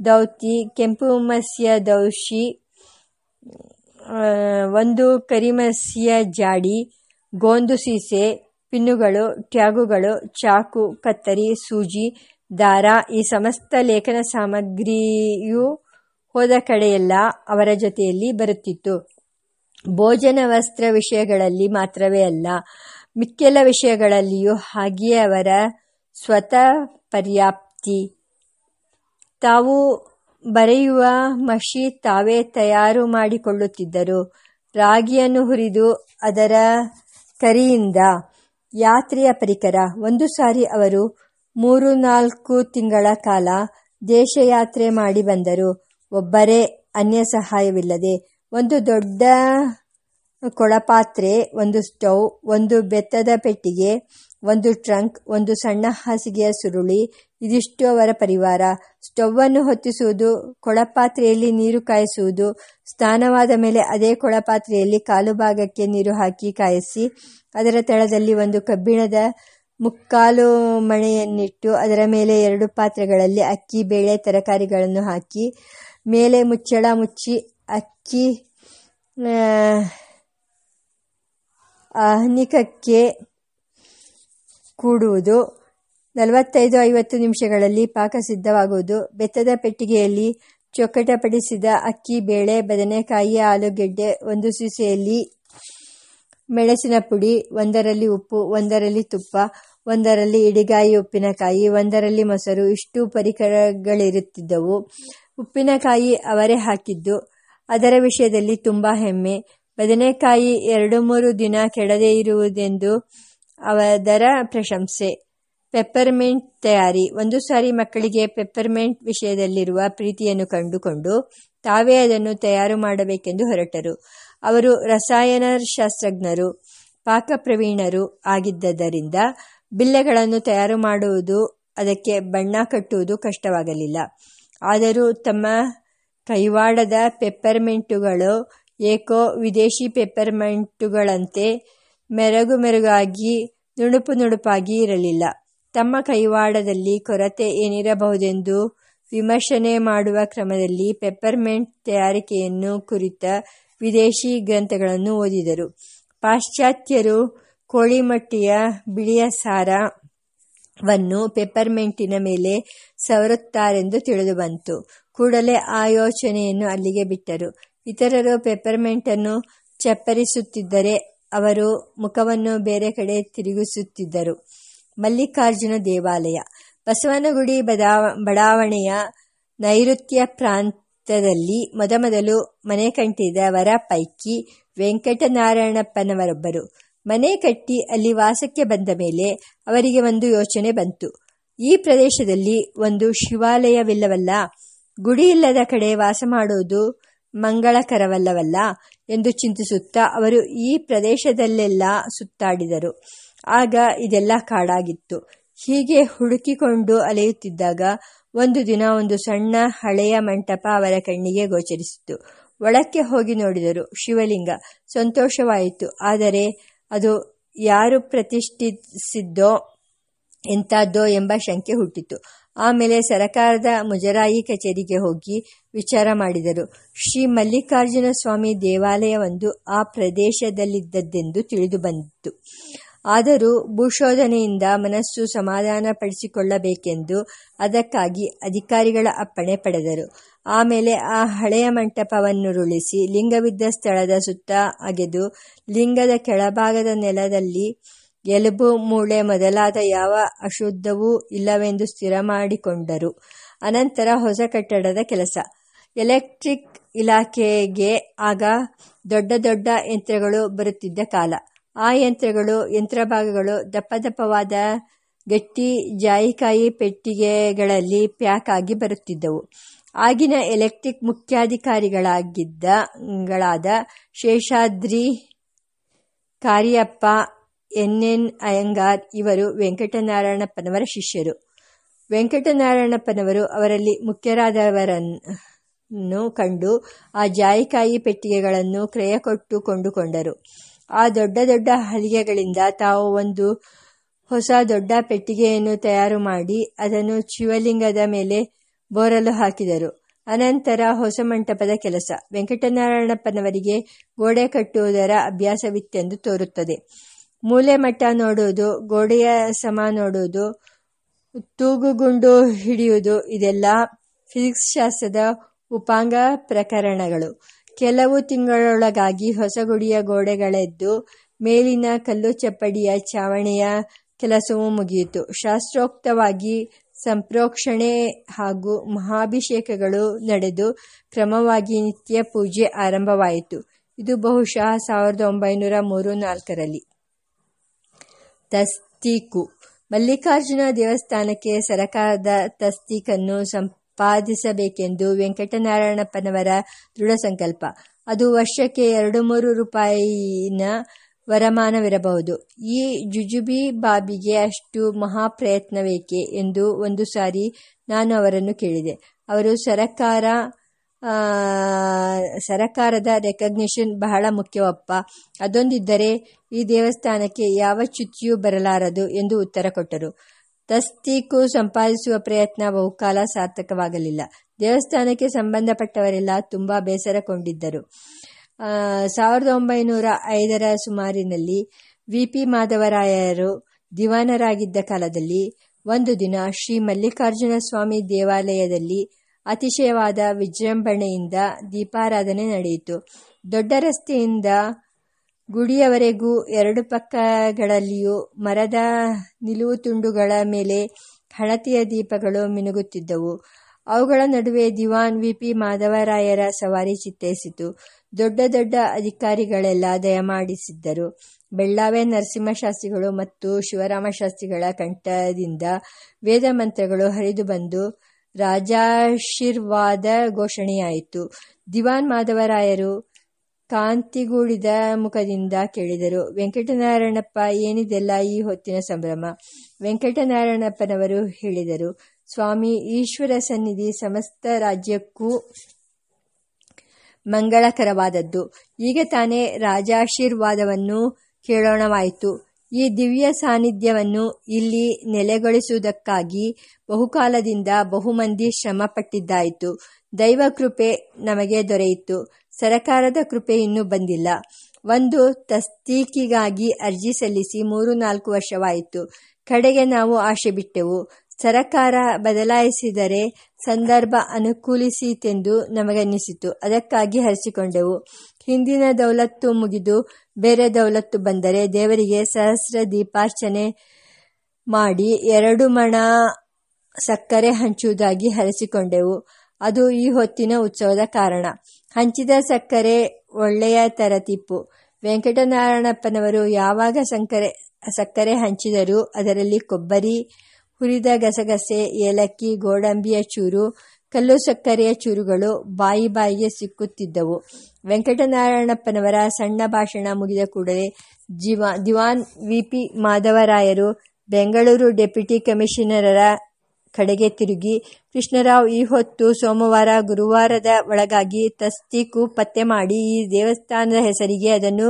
[SPEAKER 1] ದೌತಿ, ಕೆಂಪು ಮಸಿಯ ದೌಶಿ ಒಂದು ಕರಿಮಸಿಯ ಜಾಡಿ, ಗೋಂದು ಸೀಸೆ, ಪಿನ್ನುಗಳು, ಟ್ಯಾಗುಗಳು, ಚಾಕು, ಕತ್ತರಿ, ಸೂಜಿ ದಾರ, ಈ ಸಮಸ್ತ ಲೇಖನ ಸಾಮಗ್ರಿಯು ಹೋದ ಕಡೆಯೆಲ್ಲ ಅವರ ಜೊತೆಯಲ್ಲಿ ಬರುತ್ತಿತ್ತು. ಭೋಜನ ವಸ್ತ್ರ ವಿಷಯಗಳಲ್ಲಿ ಮಾತ್ರವೇ ಅಲ್ಲ ಮಿಕ್ಕೆಲ್ಲ ವಿಷಯಗಳಲ್ಲಿಯೂ ಹಾಗೆಯೇ ಅವರ ಸ್ವತಃ ಪರ್ಯಾಪ್ತಿ. ತಾವು ಬರೆಯುವ ಮಷಿ ತಾವೇ ತಯಾರು ಮಾಡಿಕೊಳ್ಳುತ್ತಿದ್ದರು. ರಾಗಿಯನ್ನು ಹುರಿದು ಅದರ ಕರಿಯಿಂದ, ಯಾತ್ರೆಯ ಪರಿಕರ, ಒಂದು ಸಾರಿ ಅವರು ಮೂರು ನಾಲ್ಕು ತಿಂಗಳ ಕಾಲ ದೇಶಯಾತ್ರೆ ಮಾಡಿ ಬಂದರು. ಒಬ್ಬರೇ ಅನ್ಯ ಸಹಾಯವಿಲ್ಲದೆ ಒಂದು ದೊಡ್ಡ ಕೊಳಪಾತ್ರೆ, ಒಂದು ಸ್ಟೌವ್, ಒಂದು ಬೆತ್ತದ ಪೆಟ್ಟಿಗೆ, ಒಂದು ಟ್ರಂಕ್, ಒಂದು ಸಣ್ಣ ಹಾಸಿಗೆಯ ಸುರುಳಿ, ಇದಿಷ್ಟು ಅವರ ಪರಿವಾರ. ಸ್ಟೌವನ್ನು ಹೊತ್ತಿಸುವುದು, ಕೊಳಪಾತ್ರೆಯಲ್ಲಿ ನೀರು ಕಾಯಿಸುವುದು, ಸ್ನಾನವಾದ ಮೇಲೆ ಅದೇ ಕೊಳಪಾತ್ರೆಯಲ್ಲಿ ಕಾಲು ಭಾಗಕ್ಕೆ ನೀರು ಹಾಕಿ ಕಾಯಿಸಿ, ಅದರ ತಳದಲ್ಲಿ ಒಂದು ಕಬ್ಬಿಣದ ಮುಕ್ಕಾಲು ಮಣೆಯನ್ನಿಟ್ಟು ಅದರ ಮೇಲೆ ಎರಡು ಪಾತ್ರೆಗಳಲ್ಲಿ ಅಕ್ಕಿ, ಬೇಳೆ, ತರಕಾರಿಗಳನ್ನು ಹಾಕಿ, ಮೇಲೆ ಮುಚ್ಚಳ ಮುಚ್ಚಿ ಅಕ್ಕಿ ಆಹ್ನಿಕಕ್ಕೆ ಕೂಡುವುದು, ನಲವತ್ತೈದು ಐವತ್ತು ನಿಮಿಷಗಳಲ್ಲಿ ಪಾಕ ಸಿದ್ಧವಾಗುವುದು, ಬೆತ್ತದ ಪೆಟ್ಟಿಗೆಯಲ್ಲಿ ಚೊಕ್ಕಟಪಡಿಸಿದ ಅಕ್ಕಿ, ಬೇಳೆ, ಬದನೆಕಾಯಿ, ಆಲೂಗೆಡ್ಡೆ, ಒಂದು ಸೀಸೆಯಲ್ಲಿ ಮೆಣಸಿನ ಪುಡಿ, ಒಂದರಲ್ಲಿ ಉಪ್ಪು, ಒಂದರಲ್ಲಿ ತುಪ್ಪ ಒಂದರಲ್ಲಿ ಇಡಿಗಾಯಿ, ಉಪ್ಪಿನಕಾಯಿ, ಒಂದರಲ್ಲಿ ಮೊಸರು, ಇಷ್ಟು ಪರಿಕರಗಳಿರುತ್ತಿದ್ದವು. ಉಪ್ಪಿನಕಾಯಿ ಅವರೇ ಹಾಕಿದ್ದು. ಅದರ ವಿಷಯದಲ್ಲಿ ತುಂಬಾ ಹೆಮ್ಮೆ. ಬದನೆಕಾಯಿ ಎರಡು ಮೂರು ದಿನ ಕೆಡದೇ ಇರುವುದೆಂದು ಅವದರ ಪ್ರಶಂಸೆ. ಪೆಪ್ಪರ್ಮೆಂಟ್ ತಯಾರಿ. ಒಂದು ಸಾರಿ ಮಕ್ಕಳಿಗೆ ಪೆಪ್ಪರ್ಮೆಂಟ್ ವಿಷಯದಲ್ಲಿರುವ ಪ್ರೀತಿಯನ್ನು ಕಂಡುಕೊಂಡು ತಾವೇ ಅದನ್ನು ತಯಾರು ಮಾಡಬೇಕೆಂದು ಹೊರಟರು. ಅವರು ರಸಾಯನ ರಸಾಯನಶಾಸ್ತ್ರಜ್ಞರು, ಪಾಕಪ್ರವೀಣರು ಆಗಿದ್ದರಿಂದ ಬಿಲ್ಲೆಗಳನ್ನು ತಯಾರು ಮಾಡುವುದು, ಅದಕ್ಕೆ ಬಣ್ಣ ಕಟ್ಟುವುದು ಕಷ್ಟವಾಗಲಿಲ್ಲ. ಆದರೂ ತಮ್ಮ ಕೈವಾಡದ ಪೆಪ್ಪರ್ಮೆಂಟುಗಳು, ಏಕೋ ವಿದೇಶಿ ಪೆಪ್ಪರ್ಮೆಂಟುಗಳಂತೆ ಮೆರಗು ಮೆರುಗಾಗಿ, ನುಣುಪು ನುಣುಪಾಗಿ ಇರಲಿಲ್ಲ. ತಮ್ಮ ಕೈವಾಡದಲ್ಲಿ ಕೊರತೆ ಏನಿರಬಹುದೆಂದು ವಿಮರ್ಶನೆ ಮಾಡುವ ಕ್ರಮದಲ್ಲಿ ಪೆಪ್ಪರ್ಮೆಂಟ್ ತಯಾರಿಕೆಯನ್ನು ಕುರಿತ ವಿದೇಶಿ ಗ್ರಂಥಗಳನ್ನು ಓದಿದರು. ಪಾಶ್ಚಾತ್ಯರು ಕೋಳಿಮಟ್ಟಿಯ ಬಿಳಿಯ ಸಾರವನ್ನು ಪೆಪ್ಪರ್ಮೆಂಟಿನ ಮೇಲೆ ಸವರುತ್ತಾರೆಂದು ತಿಳಿದುಬಂತು. ಕೂಡಲೇ ಆ ಯೋಚನೆಯನ್ನು ಅಲ್ಲಿಗೆ ಬಿಟ್ಟರು. ಇತರರು ಪೆಪ್ಪರ್ಮೆಂಟನ್ನು ಚಪ್ಪರಿಸುತ್ತಿದ್ದರೆ ಅವರು ಮುಖವನ್ನು ಬೇರೆ ಕಡೆ ತಿರುಗಿಸುತ್ತಿದ್ದರು. ಮಲ್ಲಿಕಾರ್ಜುನ ದೇವಾಲಯ. ಬಸವನಗುಡಿ ಬಡಾವಣೆಯ ನೈಋತ್ಯ ಪ್ರಾಂತದಲ್ಲಿ ಮೊದಮೊದಲು ಮನೆ ಕಂಟಿದವರ ಪೈಕಿ ವೆಂಕಟನಾರಾಯಣಪ್ಪನವರೊಬ್ಬರು. ಮನೆ ಕಟ್ಟಿ ಅಲ್ಲಿ ವಾಸಕ್ಕೆ ಬಂದ ಮೇಲೆ ಅವರಿಗೆ ಒಂದು ಯೋಚನೆ ಬಂತು. ಈ ಪ್ರದೇಶದಲ್ಲಿ ಒಂದು ಶಿವಾಲಯವಿಲ್ಲವಲ್ಲ ಗುಡಿ ಇಲ್ಲದ ಕಡೆ ವಾಸ ಮಾಡುವುದು ಮಂಗಳಕರವಲ್ಲವಲ್ಲ ಎಂದು ಚಿಂತಿಸುತ್ತಾ ಅವರು ಈ ಪ್ರದೇಶದಲ್ಲೆಲ್ಲ ಸುತ್ತಾಡಿದರು. ಆಗ ಇದೆಲ್ಲ ಕಾಡಾಗಿತ್ತು. ಹೀಗೆ ಹುಡುಕಿಕೊಂಡು ಅಲೆಯುತ್ತಿದ್ದಾಗ ಒಂದು ದಿನ ಒಂದು ಸಣ್ಣ ಹಳೆಯ ಮಂಟಪ ಅವರ ಕಣ್ಣಿಗೆ ಗೋಚರಿಸಿತು. ಒಳಕ್ಕೆ ಹೋಗಿ ನೋಡಿದರು ಶಿವಲಿಂಗ. ಸಂತೋಷವಾಯಿತು. ಆದರೆ ಅದು ಯಾರು ಪ್ರತಿಷ್ಠಿಸಿದ್ದೋ ಎಂಥದ್ದೋ ಎಂಬ ಶಂಕೆ ಹುಟ್ಟಿತು. ಆಮೇಲೆ ಸರಕಾರದ ಮುಜರಾಯಿ ಕಚೇರಿಗೆ ಹೋಗಿ ವಿಚಾರ ಮಾಡಿದರು. ಶ್ರೀ ಮಲ್ಲಿಕಾರ್ಜುನ ಸ್ವಾಮಿ ದೇವಾಲಯವೊಂದು ಆ ಪ್ರದೇಶದಲ್ಲಿದ್ದದ್ದೆಂದು ತಿಳಿದು ಬಂದಿತು. ಆದರೂ ಭೂಶೋಧನೆಯಿಂದ ಮನಸ್ಸು ಸಮಾಧಾನಪಡಿಸಿಕೊಳ್ಳಬೇಕೆಂದು ಅದಕ್ಕಾಗಿ ಅಧಿಕಾರಿಗಳ ಅಪ್ಪಣೆ ಪಡೆದರು. ಆಮೇಲೆ ಆ ಹಳೆಯ ಮಂಟಪವನ್ನುರುಳಿಸಿ ಲಿಂಗವಿದ್ದ ಸ್ಥಳದ ಸುತ್ತ ಅಗೆದು ಲಿಂಗದ ಕೆಳಭಾಗದ ನೆಲದಲ್ಲಿ ಎಲುಬು ಮೂಳೆ ಮೊದಲಾದ ಯಾವ ಅಶುದ್ಧವೂ ಇಲ್ಲವೆಂದು ಸ್ಥಿರ ಮಾಡಿಕೊಂಡರು. ಅನಂತರ ಹೊಸ ಕಟ್ಟಡದ ಕೆಲಸ. ಎಲೆಕ್ಟ್ರಿಕ್ ಇಲಾಖೆಗೆ ಆಗ ದೊಡ್ಡ ದೊಡ್ಡ ಯಂತ್ರಗಳು ಬರುತ್ತಿದ್ದ ಕಾಲ. ಆ ಯಂತ್ರಗಳು ಯಂತ್ರಭಾಗಗಳು ದಪ್ಪ ದಪ್ಪವಾದ ಗಟ್ಟಿ ಜಾಯಿಕಾಯಿ ಪೆಟ್ಟಿಗೆಗಳಲ್ಲಿ ಪ್ಯಾಕ್ ಆಗಿ ಬರುತ್ತಿದ್ದವು. ಆಗಿನ ಎಲೆಕ್ಟ್ರಿಕ್ ಮುಖ್ಯಾಧಿಕಾರಿಗಳಾಗಿದ್ದಗಳಾದ ಶೇಷಾದ್ರಿ, ಕಾರಿಯಪ್ಪ ಎನ್ ಎನ್ ಅಯ್ಯಂಗಾರ್ ಇವರು ವೆಂಕಟನಾರಾಯಣಪ್ಪನವರ ಶಿಷ್ಯರು. ವೆಂಕಟನಾರಾಯಣಪ್ಪನವರು ಅವರಲ್ಲಿ ಮುಖ್ಯರಾದವರನ್ನು ಕಂಡು ಆ ಜಾಯಿಕಾಯಿ ಪೆಟ್ಟಿಗೆಗಳನ್ನು ಕ್ರಯ ಕೊಟ್ಟು ಕೊಂಡುಕೊಂಡರು ಆ ದೊಡ್ಡ ದೊಡ್ಡ ಹಲಿಗೆಗಳಿಂದ ತಾವು ಒಂದು ಹೊಸ ದೊಡ್ಡ ಪೆಟ್ಟಿಗೆಯನ್ನು ತಯಾರು ಮಾಡಿ ಅದನ್ನು ಶಿವಲಿಂಗದ ಮೇಲೆ ಬೋರಲು ಹಾಕಿದರು. ಅನಂತರ ಹೊಸ ಮಂಟಪದ ಕೆಲಸ. ವೆಂಕಟನಾರಾಯಣಪ್ಪನವರಿಗೆ ಗೋಡೆ ಕಟ್ಟುವುದರ ಅಭ್ಯಾಸವಿತ್ತೆಂದು ತೋರುತ್ತದೆ. ಮೂಲೆ ಮಟ್ಟ ನೋಡುವುದು, ಗೋಡೆಯ ಸಮ ನೋಡುವುದು, ತೂಗುಗುಂಡು ಹಿಡಿಯುವುದು, ಇದೆಲ್ಲ ಫಿಸಿಕ್ಸ್ ಶಾಸ್ತ್ರದ ಉಪಾಂಗ ಪ್ರಕರಣಗಳು. ಕೆಲವು ತಿಂಗಳೊಳಗಾಗಿ ಹೊಸಗುಡಿಯ ಗೋಡೆಗಳೆದ್ದು, ಮೇಲಿನ ಕಲ್ಲು ಚಪ್ಪಡಿಯ ಚಾವಣಿಯ ಕೆಲಸವೂ ಮುಗಿಯಿತು. ಶಾಸ್ತ್ರೋಕ್ತವಾಗಿ ಸಂಪ್ರೋಕ್ಷಣೆ ಹಾಗೂ ಮಹಾಭಿಷೇಕಗಳು ನಡೆದು ಕ್ರಮವಾಗಿ ನಿತ್ಯ ಪೂಜೆ ಆರಂಭವಾಯಿತು. ಇದು ಬಹುಶಃ ಸಾವಿರದ ಒಂಬೈನೂರ ಮೂರು ನಾಲ್ಕರಲ್ಲಿ. ತಸ್ತೀಕು. ಮಲ್ಲಿಕಾರ್ಜುನ ದೇವಸ್ಥಾನಕ್ಕೆ ಸರಕಾರದ ತಸ್ತೀಕನ್ನು ಸಂಪಾದಿಸಬೇಕೆಂದು ವೆಂಕಟನಾರಾಯಣಪ್ಪನವರ ದೃಢ ಸಂಕಲ್ಪ ಅದು ವರ್ಷಕ್ಕೆ ಎರಡು ಮೂರು ರೂಪಾಯಿನ ವರಮಾನವಿರಬಹುದು. ಈ ಜುಜುಬಿ ಬಾಬಿಗೆ ಅಷ್ಟು ಮಹಾಪ್ರಯತ್ನವೇಕೆ ಎಂದು ಒಂದು ಸಾರಿ ನಾನು ಅವರನ್ನು ಕೇಳಿದೆ. ಅವರು ಸರಕಾರ ಸರಕಾರದ ರೆಕಗ್ನಿಷನ್ ಬಹಳ ಮುಖ್ಯವಪ್ಪ. ಅದೊಂದಿದ್ದರೆ ಈ ದೇವಸ್ಥಾನಕ್ಕೆ ಯಾವ ಚ್ಯುತಿಯೂ ಬರಲಾರದು ಎಂದು ಉತ್ತರ ಕೊಟ್ಟರು. ತಸ್ತೀಕು ಸಂಪಾದಿಸುವ ಪ್ರಯತ್ನ ಬಹುಕಾಲ ಸಾರ್ಥಕವಾಗಲಿಲ್ಲ. ದೇವಸ್ಥಾನಕ್ಕೆ ಸಂಬಂಧಪಟ್ಟವರೆಲ್ಲ ತುಂಬ ಬೇಸರಗೊಂಡಿದ್ದರು. ಸಾವಿರದ ಒಂಬೈನೂರ ಐದರ ಸುಮಾರಿನಲ್ಲಿ ವಿ ಪಿ ಮಾಧವರಾಯರು ದಿವಾನರಾಗಿದ್ದ ಕಾಲದಲ್ಲಿ ಒಂದು ದಿನ ಶ್ರೀ ಮಲ್ಲಿಕಾರ್ಜುನ ಸ್ವಾಮಿ ದೇವಾಲಯದಲ್ಲಿ ಅತಿಶಯವಾದ ವಿಜೃಂಭಣೆಯಿಂದ ದೀಪಾರಾಧನೆ ನಡೆಯಿತು. ದೊಡ್ಡ ರಸ್ತೆಯಿಂದ ಗುಡಿಯವರೆಗೂ ಎರಡು ಪಕ್ಕಗಳಲ್ಲಿಯೂ ಮರದ ನಿಲುವು ತುಂಡುಗಳ ಮೇಲೆ ಹಣತೆಯ ದೀಪಗಳು ಮಿನುಗುತ್ತಿದ್ದವು. ಅವುಗಳ ನಡುವೆ ದಿವಾನ್ ವಿ ಪಿ ಮಾಧವರಾಯರ ಸವಾರಿ ಚಿತ್ತೈಸಿತು ದೊಡ್ಡ ದೊಡ್ಡ ಅಧಿಕಾರಿಗಳೆಲ್ಲ ದಯಮಾಡಿಸಿದ್ದರು. ಬೆಳ್ಳಾವೆ ನರಸಿಂಹಶಾಸ್ತ್ರಿಗಳು ಮತ್ತು ಶಿವರಾಮಶಾಸ್ತ್ರಿಗಳ ಕಂಠದಿಂದ ವೇದ ಮಂತ್ರಗಳು ಹರಿದು ಬಂದು ರಾಜಾಶೀರ್ವಾದ ಘೋಷಣೆಯಾಯಿತು. ದಿವಾನ್ ಮಾಧವರಾಯರು ಕಾಂತಿಗೂಡಿದ ಮುಖದಿಂದ ಕೇಳಿದರು, ವೆಂಕಟನಾರಾಯಣಪ್ಪ, ಏನಿದೆಲ್ಲ ಈ ಹೊತ್ತಿನ ಸಂಭ್ರಮ? ವೆಂಕಟನಾರಾಯಣಪ್ಪನವರು ಹೇಳಿದರು, ಸ್ವಾಮಿ, ಈಶ್ವರ ಸನ್ನಿಧಿ ಸಮಸ್ತ ರಾಜ್ಯಕ್ಕೂ ಮಂಗಳಕರವಾದದ್ದು. ಈಗ ತಾನೇ ರಾಜಾಶೀರ್ವಾದವನ್ನು ಕೇಳೋಣವಾಯಿತು. ಈ ದಿವ್ಯ ಸಾನ್ನಿಧ್ಯವನ್ನು ಇಲ್ಲಿ ನೆಲೆಗೊಳಿಸುವುದಕ್ಕಾಗಿ ಬಹುಕಾಲದಿಂದ ಬಹುಮಂದಿ ಶ್ರಮಪಟ್ಟಿದ್ದಾಯಿತು. ದೈವ ಕೃಪೆ ನಮಗೆ ದೊರೆಯಿತು. ಸರಕಾರದ ಕೃಪೆ ಇನ್ನೂ ಬಂದಿಲ್ಲ. ಒಂದು ತಸ್ತೀಕಿಗಾಗಿ ಅರ್ಜಿ ಸಲ್ಲಿಸಿ ಮೂರು ನಾಲ್ಕು ವರ್ಷವಾಯಿತು. ಕಡೆಗೆ ನಾವು ಆಶೆ ಬಿಟ್ಟೆವು ಸರಕಾರ ಬದಲಾಯಿಸಿದರೆ ಸಂದರ್ಭ ಅನುಕೂಲಿಸಿತೆಂದು ನಮಗನ್ನಿಸಿತು. ಅದಕ್ಕಾಗಿ ಹರಿಸಿಕೊಂಡೆವು. ಹಿಂದಿನ ದೌಲತ್ತು ಮುಗಿದು ಬೇರೆ ದೌಲತ್ತು ಬಂದರೆ ದೇವರಿಗೆ ಸಹಸ್ರ ದೀಪಾರ್ಚನೆ ಮಾಡಿ ಎರಡು ಮಣ ಸಕ್ಕರೆ ಹಂಚುವುದಾಗಿ ಹರಿಸಿಕೊಂಡೆವು. ಅದು ಈ ಹೊತ್ತಿನ ಉತ್ಸವದ ಕಾರಣ. ಹಂಚಿದ ಸಕ್ಕರೆ ಒಳ್ಳೆಯ ತರತಿಪ್ಪು ವೆಂಕಟನಾರಾಯಣಪ್ಪನವರು ಯಾವಾಗ ಸಂಕರೆ ಸಕ್ಕರೆ ಹಂಚಿದರೂ ಅದರಲ್ಲಿ ಕೊಬ್ಬರಿ ಹುರಿದ ಗಸಗಸೆ, ಏಲಕ್ಕಿ, ಗೋಡಂಬಿಯ ಚೂರು, ಕಲ್ಲು ಸಕ್ಕರೆಯ ಚೂರುಗಳು ಬಾಯಿ ಬಾಯಿಗೆ ಸಿಕ್ಕುತ್ತಿದ್ದವು. ವೆಂಕಟನಾರಾಯಣಪ್ಪನವರ ಸಣ್ಣ ಭಾಷಣ ಮುಗಿದ ಕೂಡಲೇ ಜಿವಾ, ದಿವಾನ್ ವಿ. ಪಿ. ಮಾಧವರಾಯರು ಬೆಂಗಳೂರು ಡೆಪ್ಯೂಟಿ ಕಮಿಷನರರ ಕಡೆಗೆ ತಿರುಗಿ, ಕೃಷ್ಣರಾವ್ ಈ ಹೊತ್ತು ಸೋಮವಾರ ಗುರುವಾರದ ಒಳಗಾಗಿ ತಸ್ತೀಕು ಪತ್ತೆ ಮಾಡಿ ಈ ದೇವಸ್ಥಾನದ ಹೆಸರಿಗೆ ಅದನ್ನು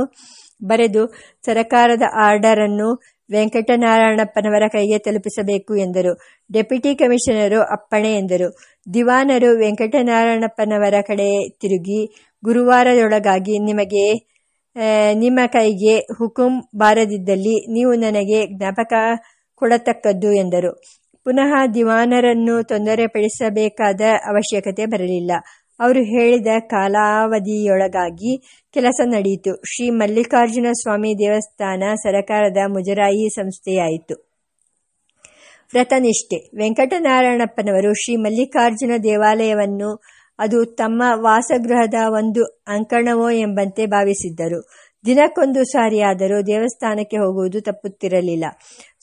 [SPEAKER 1] ಬರೆದು, ಸರಕಾರದ ಆರ್ಡರನ್ನು ವೆಂಕಟನಾರಾಯಣಪ್ಪನವರ ಕೈಗೆ ತಲುಪಿಸಬೇಕು ಎಂದರು. ಡೆಪ್ಯೂಟಿ ಕಮಿಷನರು ಅಪ್ಪಣೆ ಎಂದರು. ದಿವಾನರು ವೆಂಕಟನಾರಾಯಣಪ್ಪನವರ ಕಡೆ ತಿರುಗಿ ಗುರುವಾರದೊಳಗಾಗಿ ನಿಮಗೆ ನಿಮ್ಮ ಕೈಗೆ ಹುಕುಂ ಬಾರದಿದ್ದಲ್ಲಿ ನೀವು ನನಗೆ ಜ್ಞಾಪಕ ಕೊಡತಕ್ಕದ್ದು ಎಂದರು. ಪುನಃ ದಿವಾನರನ್ನು ತೊಂದರೆಪಡಿಸಬೇಕಾದ ಅವಶ್ಯಕತೆ ಬರಲಿಲ್ಲ. ಅವರು ಹೇಳಿದ ಕಾಲಾವಧಿಯೊಳಗಾಗಿ ಕೆಲಸ ನಡೆಯಿತು. ಶ್ರೀ ಮಲ್ಲಿಕಾರ್ಜುನ ಸ್ವಾಮಿ ದೇವಸ್ಥಾನ ಸರಕಾರದ ಮುಜರಾಯಿ ಸಂಸ್ಥೆಯಾಯಿತು. ವ್ರತನಿಷ್ಠೆ. ವೆಂಕಟನಾರಾಯಣಪ್ಪನವರು ಶ್ರೀ ಮಲ್ಲಿಕಾರ್ಜುನ ದೇವಾಲಯವನ್ನು, ಅದು ತಮ್ಮ ವಾಸಗೃಹದ ಒಂದು ಅಂಕಣವೋ ಎಂಬಂತೆ ಭಾವಿಸಿದ್ದರು. ದಿನಕ್ಕೊಂದು ಸಾರಿಯಾದರೂ ದೇವಸ್ಥಾನಕ್ಕೆ ಹೋಗುವುದು ತಪ್ಪುತ್ತಿರಲಿಲ್ಲ.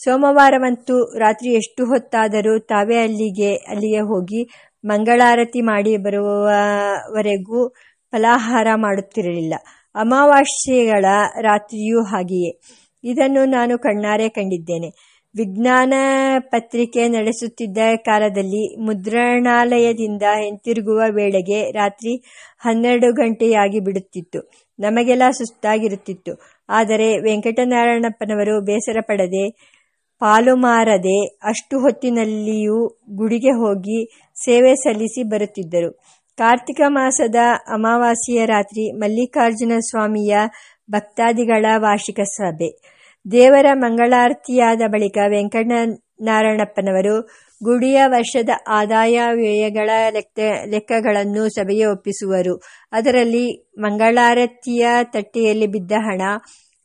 [SPEAKER 1] ಸೋಮವಾರವಂತೂ ರಾತ್ರಿ ಎಷ್ಟು ಹೊತ್ತಾದರೂ ತಾವೇ ಅಲ್ಲಿಗೆ ಅಲ್ಲಿಗೆ ಹೋಗಿ ಮಂಗಳಾರತಿ ಮಾಡಿ ಬರುವವರೆಗೂ ಫಲಾಹಾರ ಮಾಡುತ್ತಿರಲಿಲ್ಲ. ಅಮಾವಾಸ್ಯೆಗಳ ರಾತ್ರಿಯೂ ಹಾಗೆಯೇ. ಇದನ್ನು ನಾನು ಕಣ್ಣಾರೆ ಕಂಡಿದ್ದೇನೆ. ವಿಜ್ಞಾನ ಪತ್ರಿಕೆ ನಡೆಸುತ್ತಿದ್ದ ಕಾಲದಲ್ಲಿ ಮುದ್ರಣಾಲಯದಿಂದ ಹಿಂತಿರುಗುವ ವೇಳೆಗೆ ರಾತ್ರಿ ಹನ್ನೆರಡು ಗಂಟೆಯಾಗಿ ಬಿಡುತ್ತಿತ್ತು. ನಮಗೆಲ್ಲ ಸುಸ್ತಾಗಿರುತ್ತಿತ್ತು. ಆದರೆ ವೆಂಕಟನಾರಾಯಣಪ್ಪನವರು ಬೇಸರ ಪಡದೆ ಪಾಲು ಮಾರದೆ ಅಷ್ಟು ಹೊತ್ತಿನಲ್ಲಿಯೂ ಗುಡಿಗೆ ಹೋಗಿ ಸೇವೆ ಸಲ್ಲಿಸಿ ಬರುತ್ತಿದ್ದರು. ಕಾರ್ತಿಕ ಮಾಸದ ಅಮಾವಾಸ್ಯೆಯ ರಾತ್ರಿ ಮಲ್ಲಿಕಾರ್ಜುನ ಸ್ವಾಮಿಯ ಭಕ್ತಾದಿಗಳ ವಾರ್ಷಿಕ ಸಭೆ. ದೇವರ ಮಂಗಳಾರತಿಯಾದ ಬಳಿಕ ವೆಂಕಟನಾರಾಯಣಪ್ಪನವರು ಗುಡಿಯ ವರ್ಷದ ಆದಾಯ ವ್ಯಯಗಳ ಲೆಕ್ಕ, ಲೆಕ್ಕಗಳನ್ನು ಸಭೆಗೆ ಒಪ್ಪಿಸುವರು. ಅದರಲ್ಲಿ ಮಂಗಳಾರತಿಯ ತಟ್ಟೆಯಲ್ಲಿ ಬಿದ್ದ ಹಣ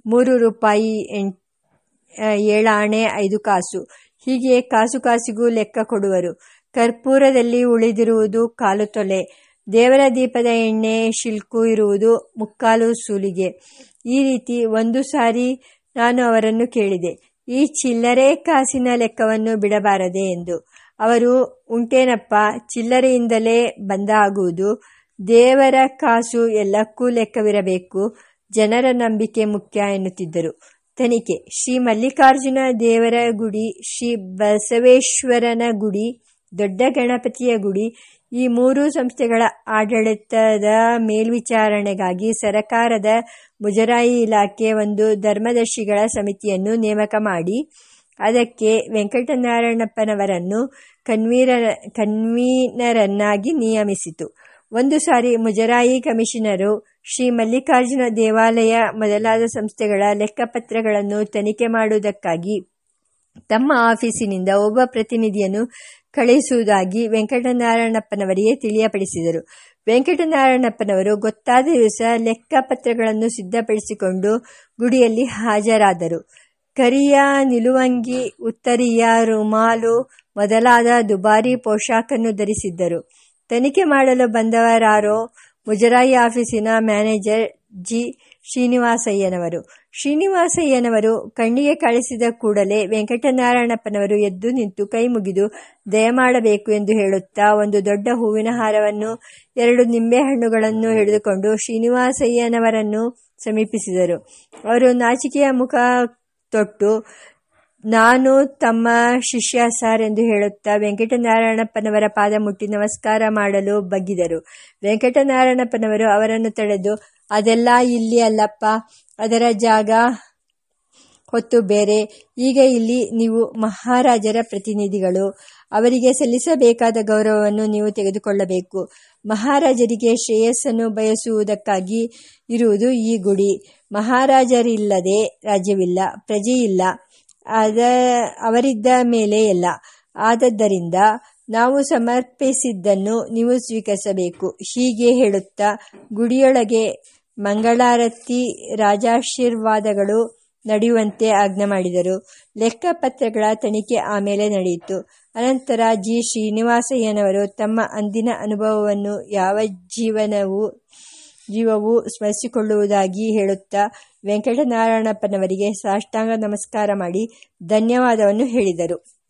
[SPEAKER 1] ಮೂರು ರೂಪಾಯಿ ಎಂಟು ಏಳಾಣೆ ಐದು ಕಾಸು. ಹೀಗೆ ಕಾಸು ಕಾಸಿಗೂ ಲೆಕ್ಕ ಕೊಡುವರು. ಕರ್ಪೂರದಲ್ಲಿ ಉಳಿದಿರುವುದು ಕಾಲು ತೊಲೆ. ದೇವರ ದೀಪದ ಎಣ್ಣೆ, ಶಿಲ್ಕು ಇರುವುದು ಮುಕ್ಕಾಲು ಸೂಲಿಗೆ. ಈ ರೀತಿ ಒಂದು ಸಾರಿ ನಾನು ಅವರನ್ನು ಕೇಳಿದೆ. ಈ ಚಿಲ್ಲರೆ ಕಾಸಿನ ಲೆಕ್ಕವನ್ನು ಬಿಡಬಾರದೆ ಎಂದು. ಅವರು, ಉಂಟೇನಪ್ಪ, ಚಿಲ್ಲರೆಯಿಂದಲೇ ಬಂದ ಆಗುವುದು. ದೇವರ ಕಾಸು ಎಲ್ಲಕ್ಕೂ ಲೆಕ್ಕವಿರಬೇಕು. ಜನರ ನಂಬಿಕೆ ಮುಖ್ಯ ಎನ್ನುತ್ತಿದ್ದರು. ತನಿಖೆ. ಶ್ರೀ ಮಲ್ಲಿಕಾರ್ಜುನ ದೇವರ ಗುಡಿ ಶ್ರೀ ಬಸವೇಶ್ವರನ ಗುಡಿ, ದೊಡ್ಡ ಗಣಪತಿಯ ಗುಡಿ, ಈ ಮೂರು ಸಂಸ್ಥೆಗಳ ಆಡಳಿತದ ಮೇಲ್ವಿಚಾರಣೆಗಾಗಿ ಸರಕಾರದ ಮುಜರಾಯಿ ಇಲಾಖೆ ಒಂದು ಧರ್ಮದರ್ಶಿಗಳ ಸಮಿತಿಯನ್ನು ನೇಮಕ ಮಾಡಿ, ಅದಕ್ಕೆ ವೆಂಕಟನಾರಾಯಣಪ್ಪನವರನ್ನು ಕನ್ವೀರ, ಕನ್ವೀನರನ್ನಾಗಿ ನಿಯಮಿಸಿತು. ಒಂದು ಸಾರಿ ಮುಜರಾಯಿ ಕಮಿಷನರು ಶ್ರೀ ಮಲ್ಲಿಕಾರ್ಜುನ ದೇವಾಲಯ ಮೊದಲಾದ ಸಂಸ್ಥೆಗಳ ಲೆಕ್ಕಪತ್ರಗಳನ್ನು ತನಿಖೆ ಮಾಡುವುದಕ್ಕಾಗಿ ತಮ್ಮ ಆಫೀಸಿನಿಂದ ಒಬ್ಬ ಪ್ರತಿನಿಧಿಯನ್ನು ಕಳುಹಿಸುವುದಾಗಿ ವೆಂಕಟನಾರಾಯಣಪ್ಪನವರಿಗೆ ತಿಳಿಯಪಡಿಸಿದರು. ವೆಂಕಟನಾರಾಯಣಪ್ಪನವರು ಗೊತ್ತಾದ ದಿವಸ ಲೆಕ್ಕಪತ್ರಗಳನ್ನು ಸಿದ್ಧಪಡಿಸಿಕೊಂಡು ಗುಡಿಯಲ್ಲಿ ಹಾಜರಾದರು. ಕರಿಯ, ನಿಲುವಂಗಿ, ಉತ್ತರಿಯ, ರುಮಾಲು ಮೊದಲಾದ ದುಬಾರಿ ಪೋಷಾಕನ್ನು ಧರಿಸಿದ್ದರು. ತನಿಖೆ ಮಾಡಲು ಬಂದವರಾರೋ ಮುಜರಾಯಿ ಆಫೀಸಿನ ಮ್ಯಾನೇಜರ್ ಜಿ. ಶ್ರೀನಿವಾಸಯ್ಯನವರು. ಶ್ರೀನಿವಾಸಯ್ಯನವರು ಕಣ್ಣಿಗೆ ಕಳಿಸಿದ ಕೂಡಲೇ ವೆಂಕಟನಾರಾಯಣಪ್ಪನವರು ಎದ್ದು ನಿಂತು ಕೈ ಮುಗಿದು ದಯಮಾಡಬೇಕು ಎಂದು ಹೇಳುತ್ತಾ ಒಂದು ದೊಡ್ಡ ಹೂವಿನ ಹಾರವನ್ನು, ಎರಡು ನಿಂಬೆಹಣ್ಣುಗಳನ್ನು ಹಿಡಿದುಕೊಂಡು ಶ್ರೀನಿವಾಸಯ್ಯನವರನ್ನು ಸಮೀಪಿಸಿದರು. ಅವರು ನಾಚಿಕೆಯ ಮುಖ ತೊಟ್ಟು ನಾನು ತಮ್ಮ ಶಿಷ್ಯ ಸಾರ್ ಎಂದು ಹೇಳುತ್ತಾ ವೆಂಕಟನಾರಾಯಣಪ್ಪನವರ ಪಾದ ಮುಟ್ಟಿ ನಮಸ್ಕಾರ ಮಾಡಲು ಬಗ್ಗಿದರು. ವೆಂಕಟನಾರಾಯಣಪ್ಪನವರು ಅವರನ್ನು ತಡೆದು, ಅದೆಲ್ಲ ಇಲ್ಲಿ ಅಲ್ಲಪ್ಪ, ಅದರ ಜಾಗ ಹೊತ್ತು ಬೇರೆ, ಈಗ ಇಲ್ಲಿ ನೀವು ಮಹಾರಾಜರ ಪ್ರತಿನಿಧಿಗಳು. ಅವರಿಗೆ ಸಲ್ಲಿಸಬೇಕಾದ ಗೌರವವನ್ನು ನೀವು ತೆಗೆದುಕೊಳ್ಳಬೇಕು. ಮಹಾರಾಜರಿಗೆ ಶ್ರೇಯಸ್ಸನ್ನು ಬಯಸುವುದಕ್ಕಾಗಿ ಇರುವುದು ಈ ಗುಡಿ. ಮಹಾರಾಜರಿಲ್ಲದೆ ರಾಜ್ಯವಿಲ್ಲ, ಪ್ರಜೆಯಿಲ್ಲ. ಅದ ಅವರಿದ್ದ ಮೇಲೆ ಎಲ್ಲ. ಆದದ್ದರಿಂದ ನಾವು ಸಮರ್ಪಿಸಿದ್ದನ್ನು ನೀವು ಸ್ವೀಕರಿಸಬೇಕು. ಹೀಗೆ ಹೇಳುತ್ತಾ ಗುಡಿಯೊಳಗೆ ಮಂಗಳಾರತಿ ರಾಜಾಶೀರ್ವಾದಗಳು ನಡೆಯುವಂತೆ ಆಜ್ಞೆ ಮಾಡಿದರು. ಲೆಕ್ಕಪತ್ರಗಳ ತನಿಖೆ ಆಮೇಲೆ ನಡೆಯಿತು. ಅನಂತರ ಜಿ. ಶ್ರೀನಿವಾಸಯ್ಯನವರು ತಮ್ಮ ಅಂದಿನ ಅನುಭವವನ್ನು, ಯಾವ ಜೀವನವು ಜೀವವು ಸ್ಮರಿಸಿಕೊಳ್ಳುವುದಾಗಿ ಹೇಳುತ್ತಾ ವೆಂಕಟನಾರಾಯಣಪ್ಪನವರಿಗೆ ಸಾಷ್ಟಾಂಗ ನಮಸ್ಕಾರ ಮಾಡಿ ಧನ್ಯವಾದವನ್ನು ಹೇಳಿದರು.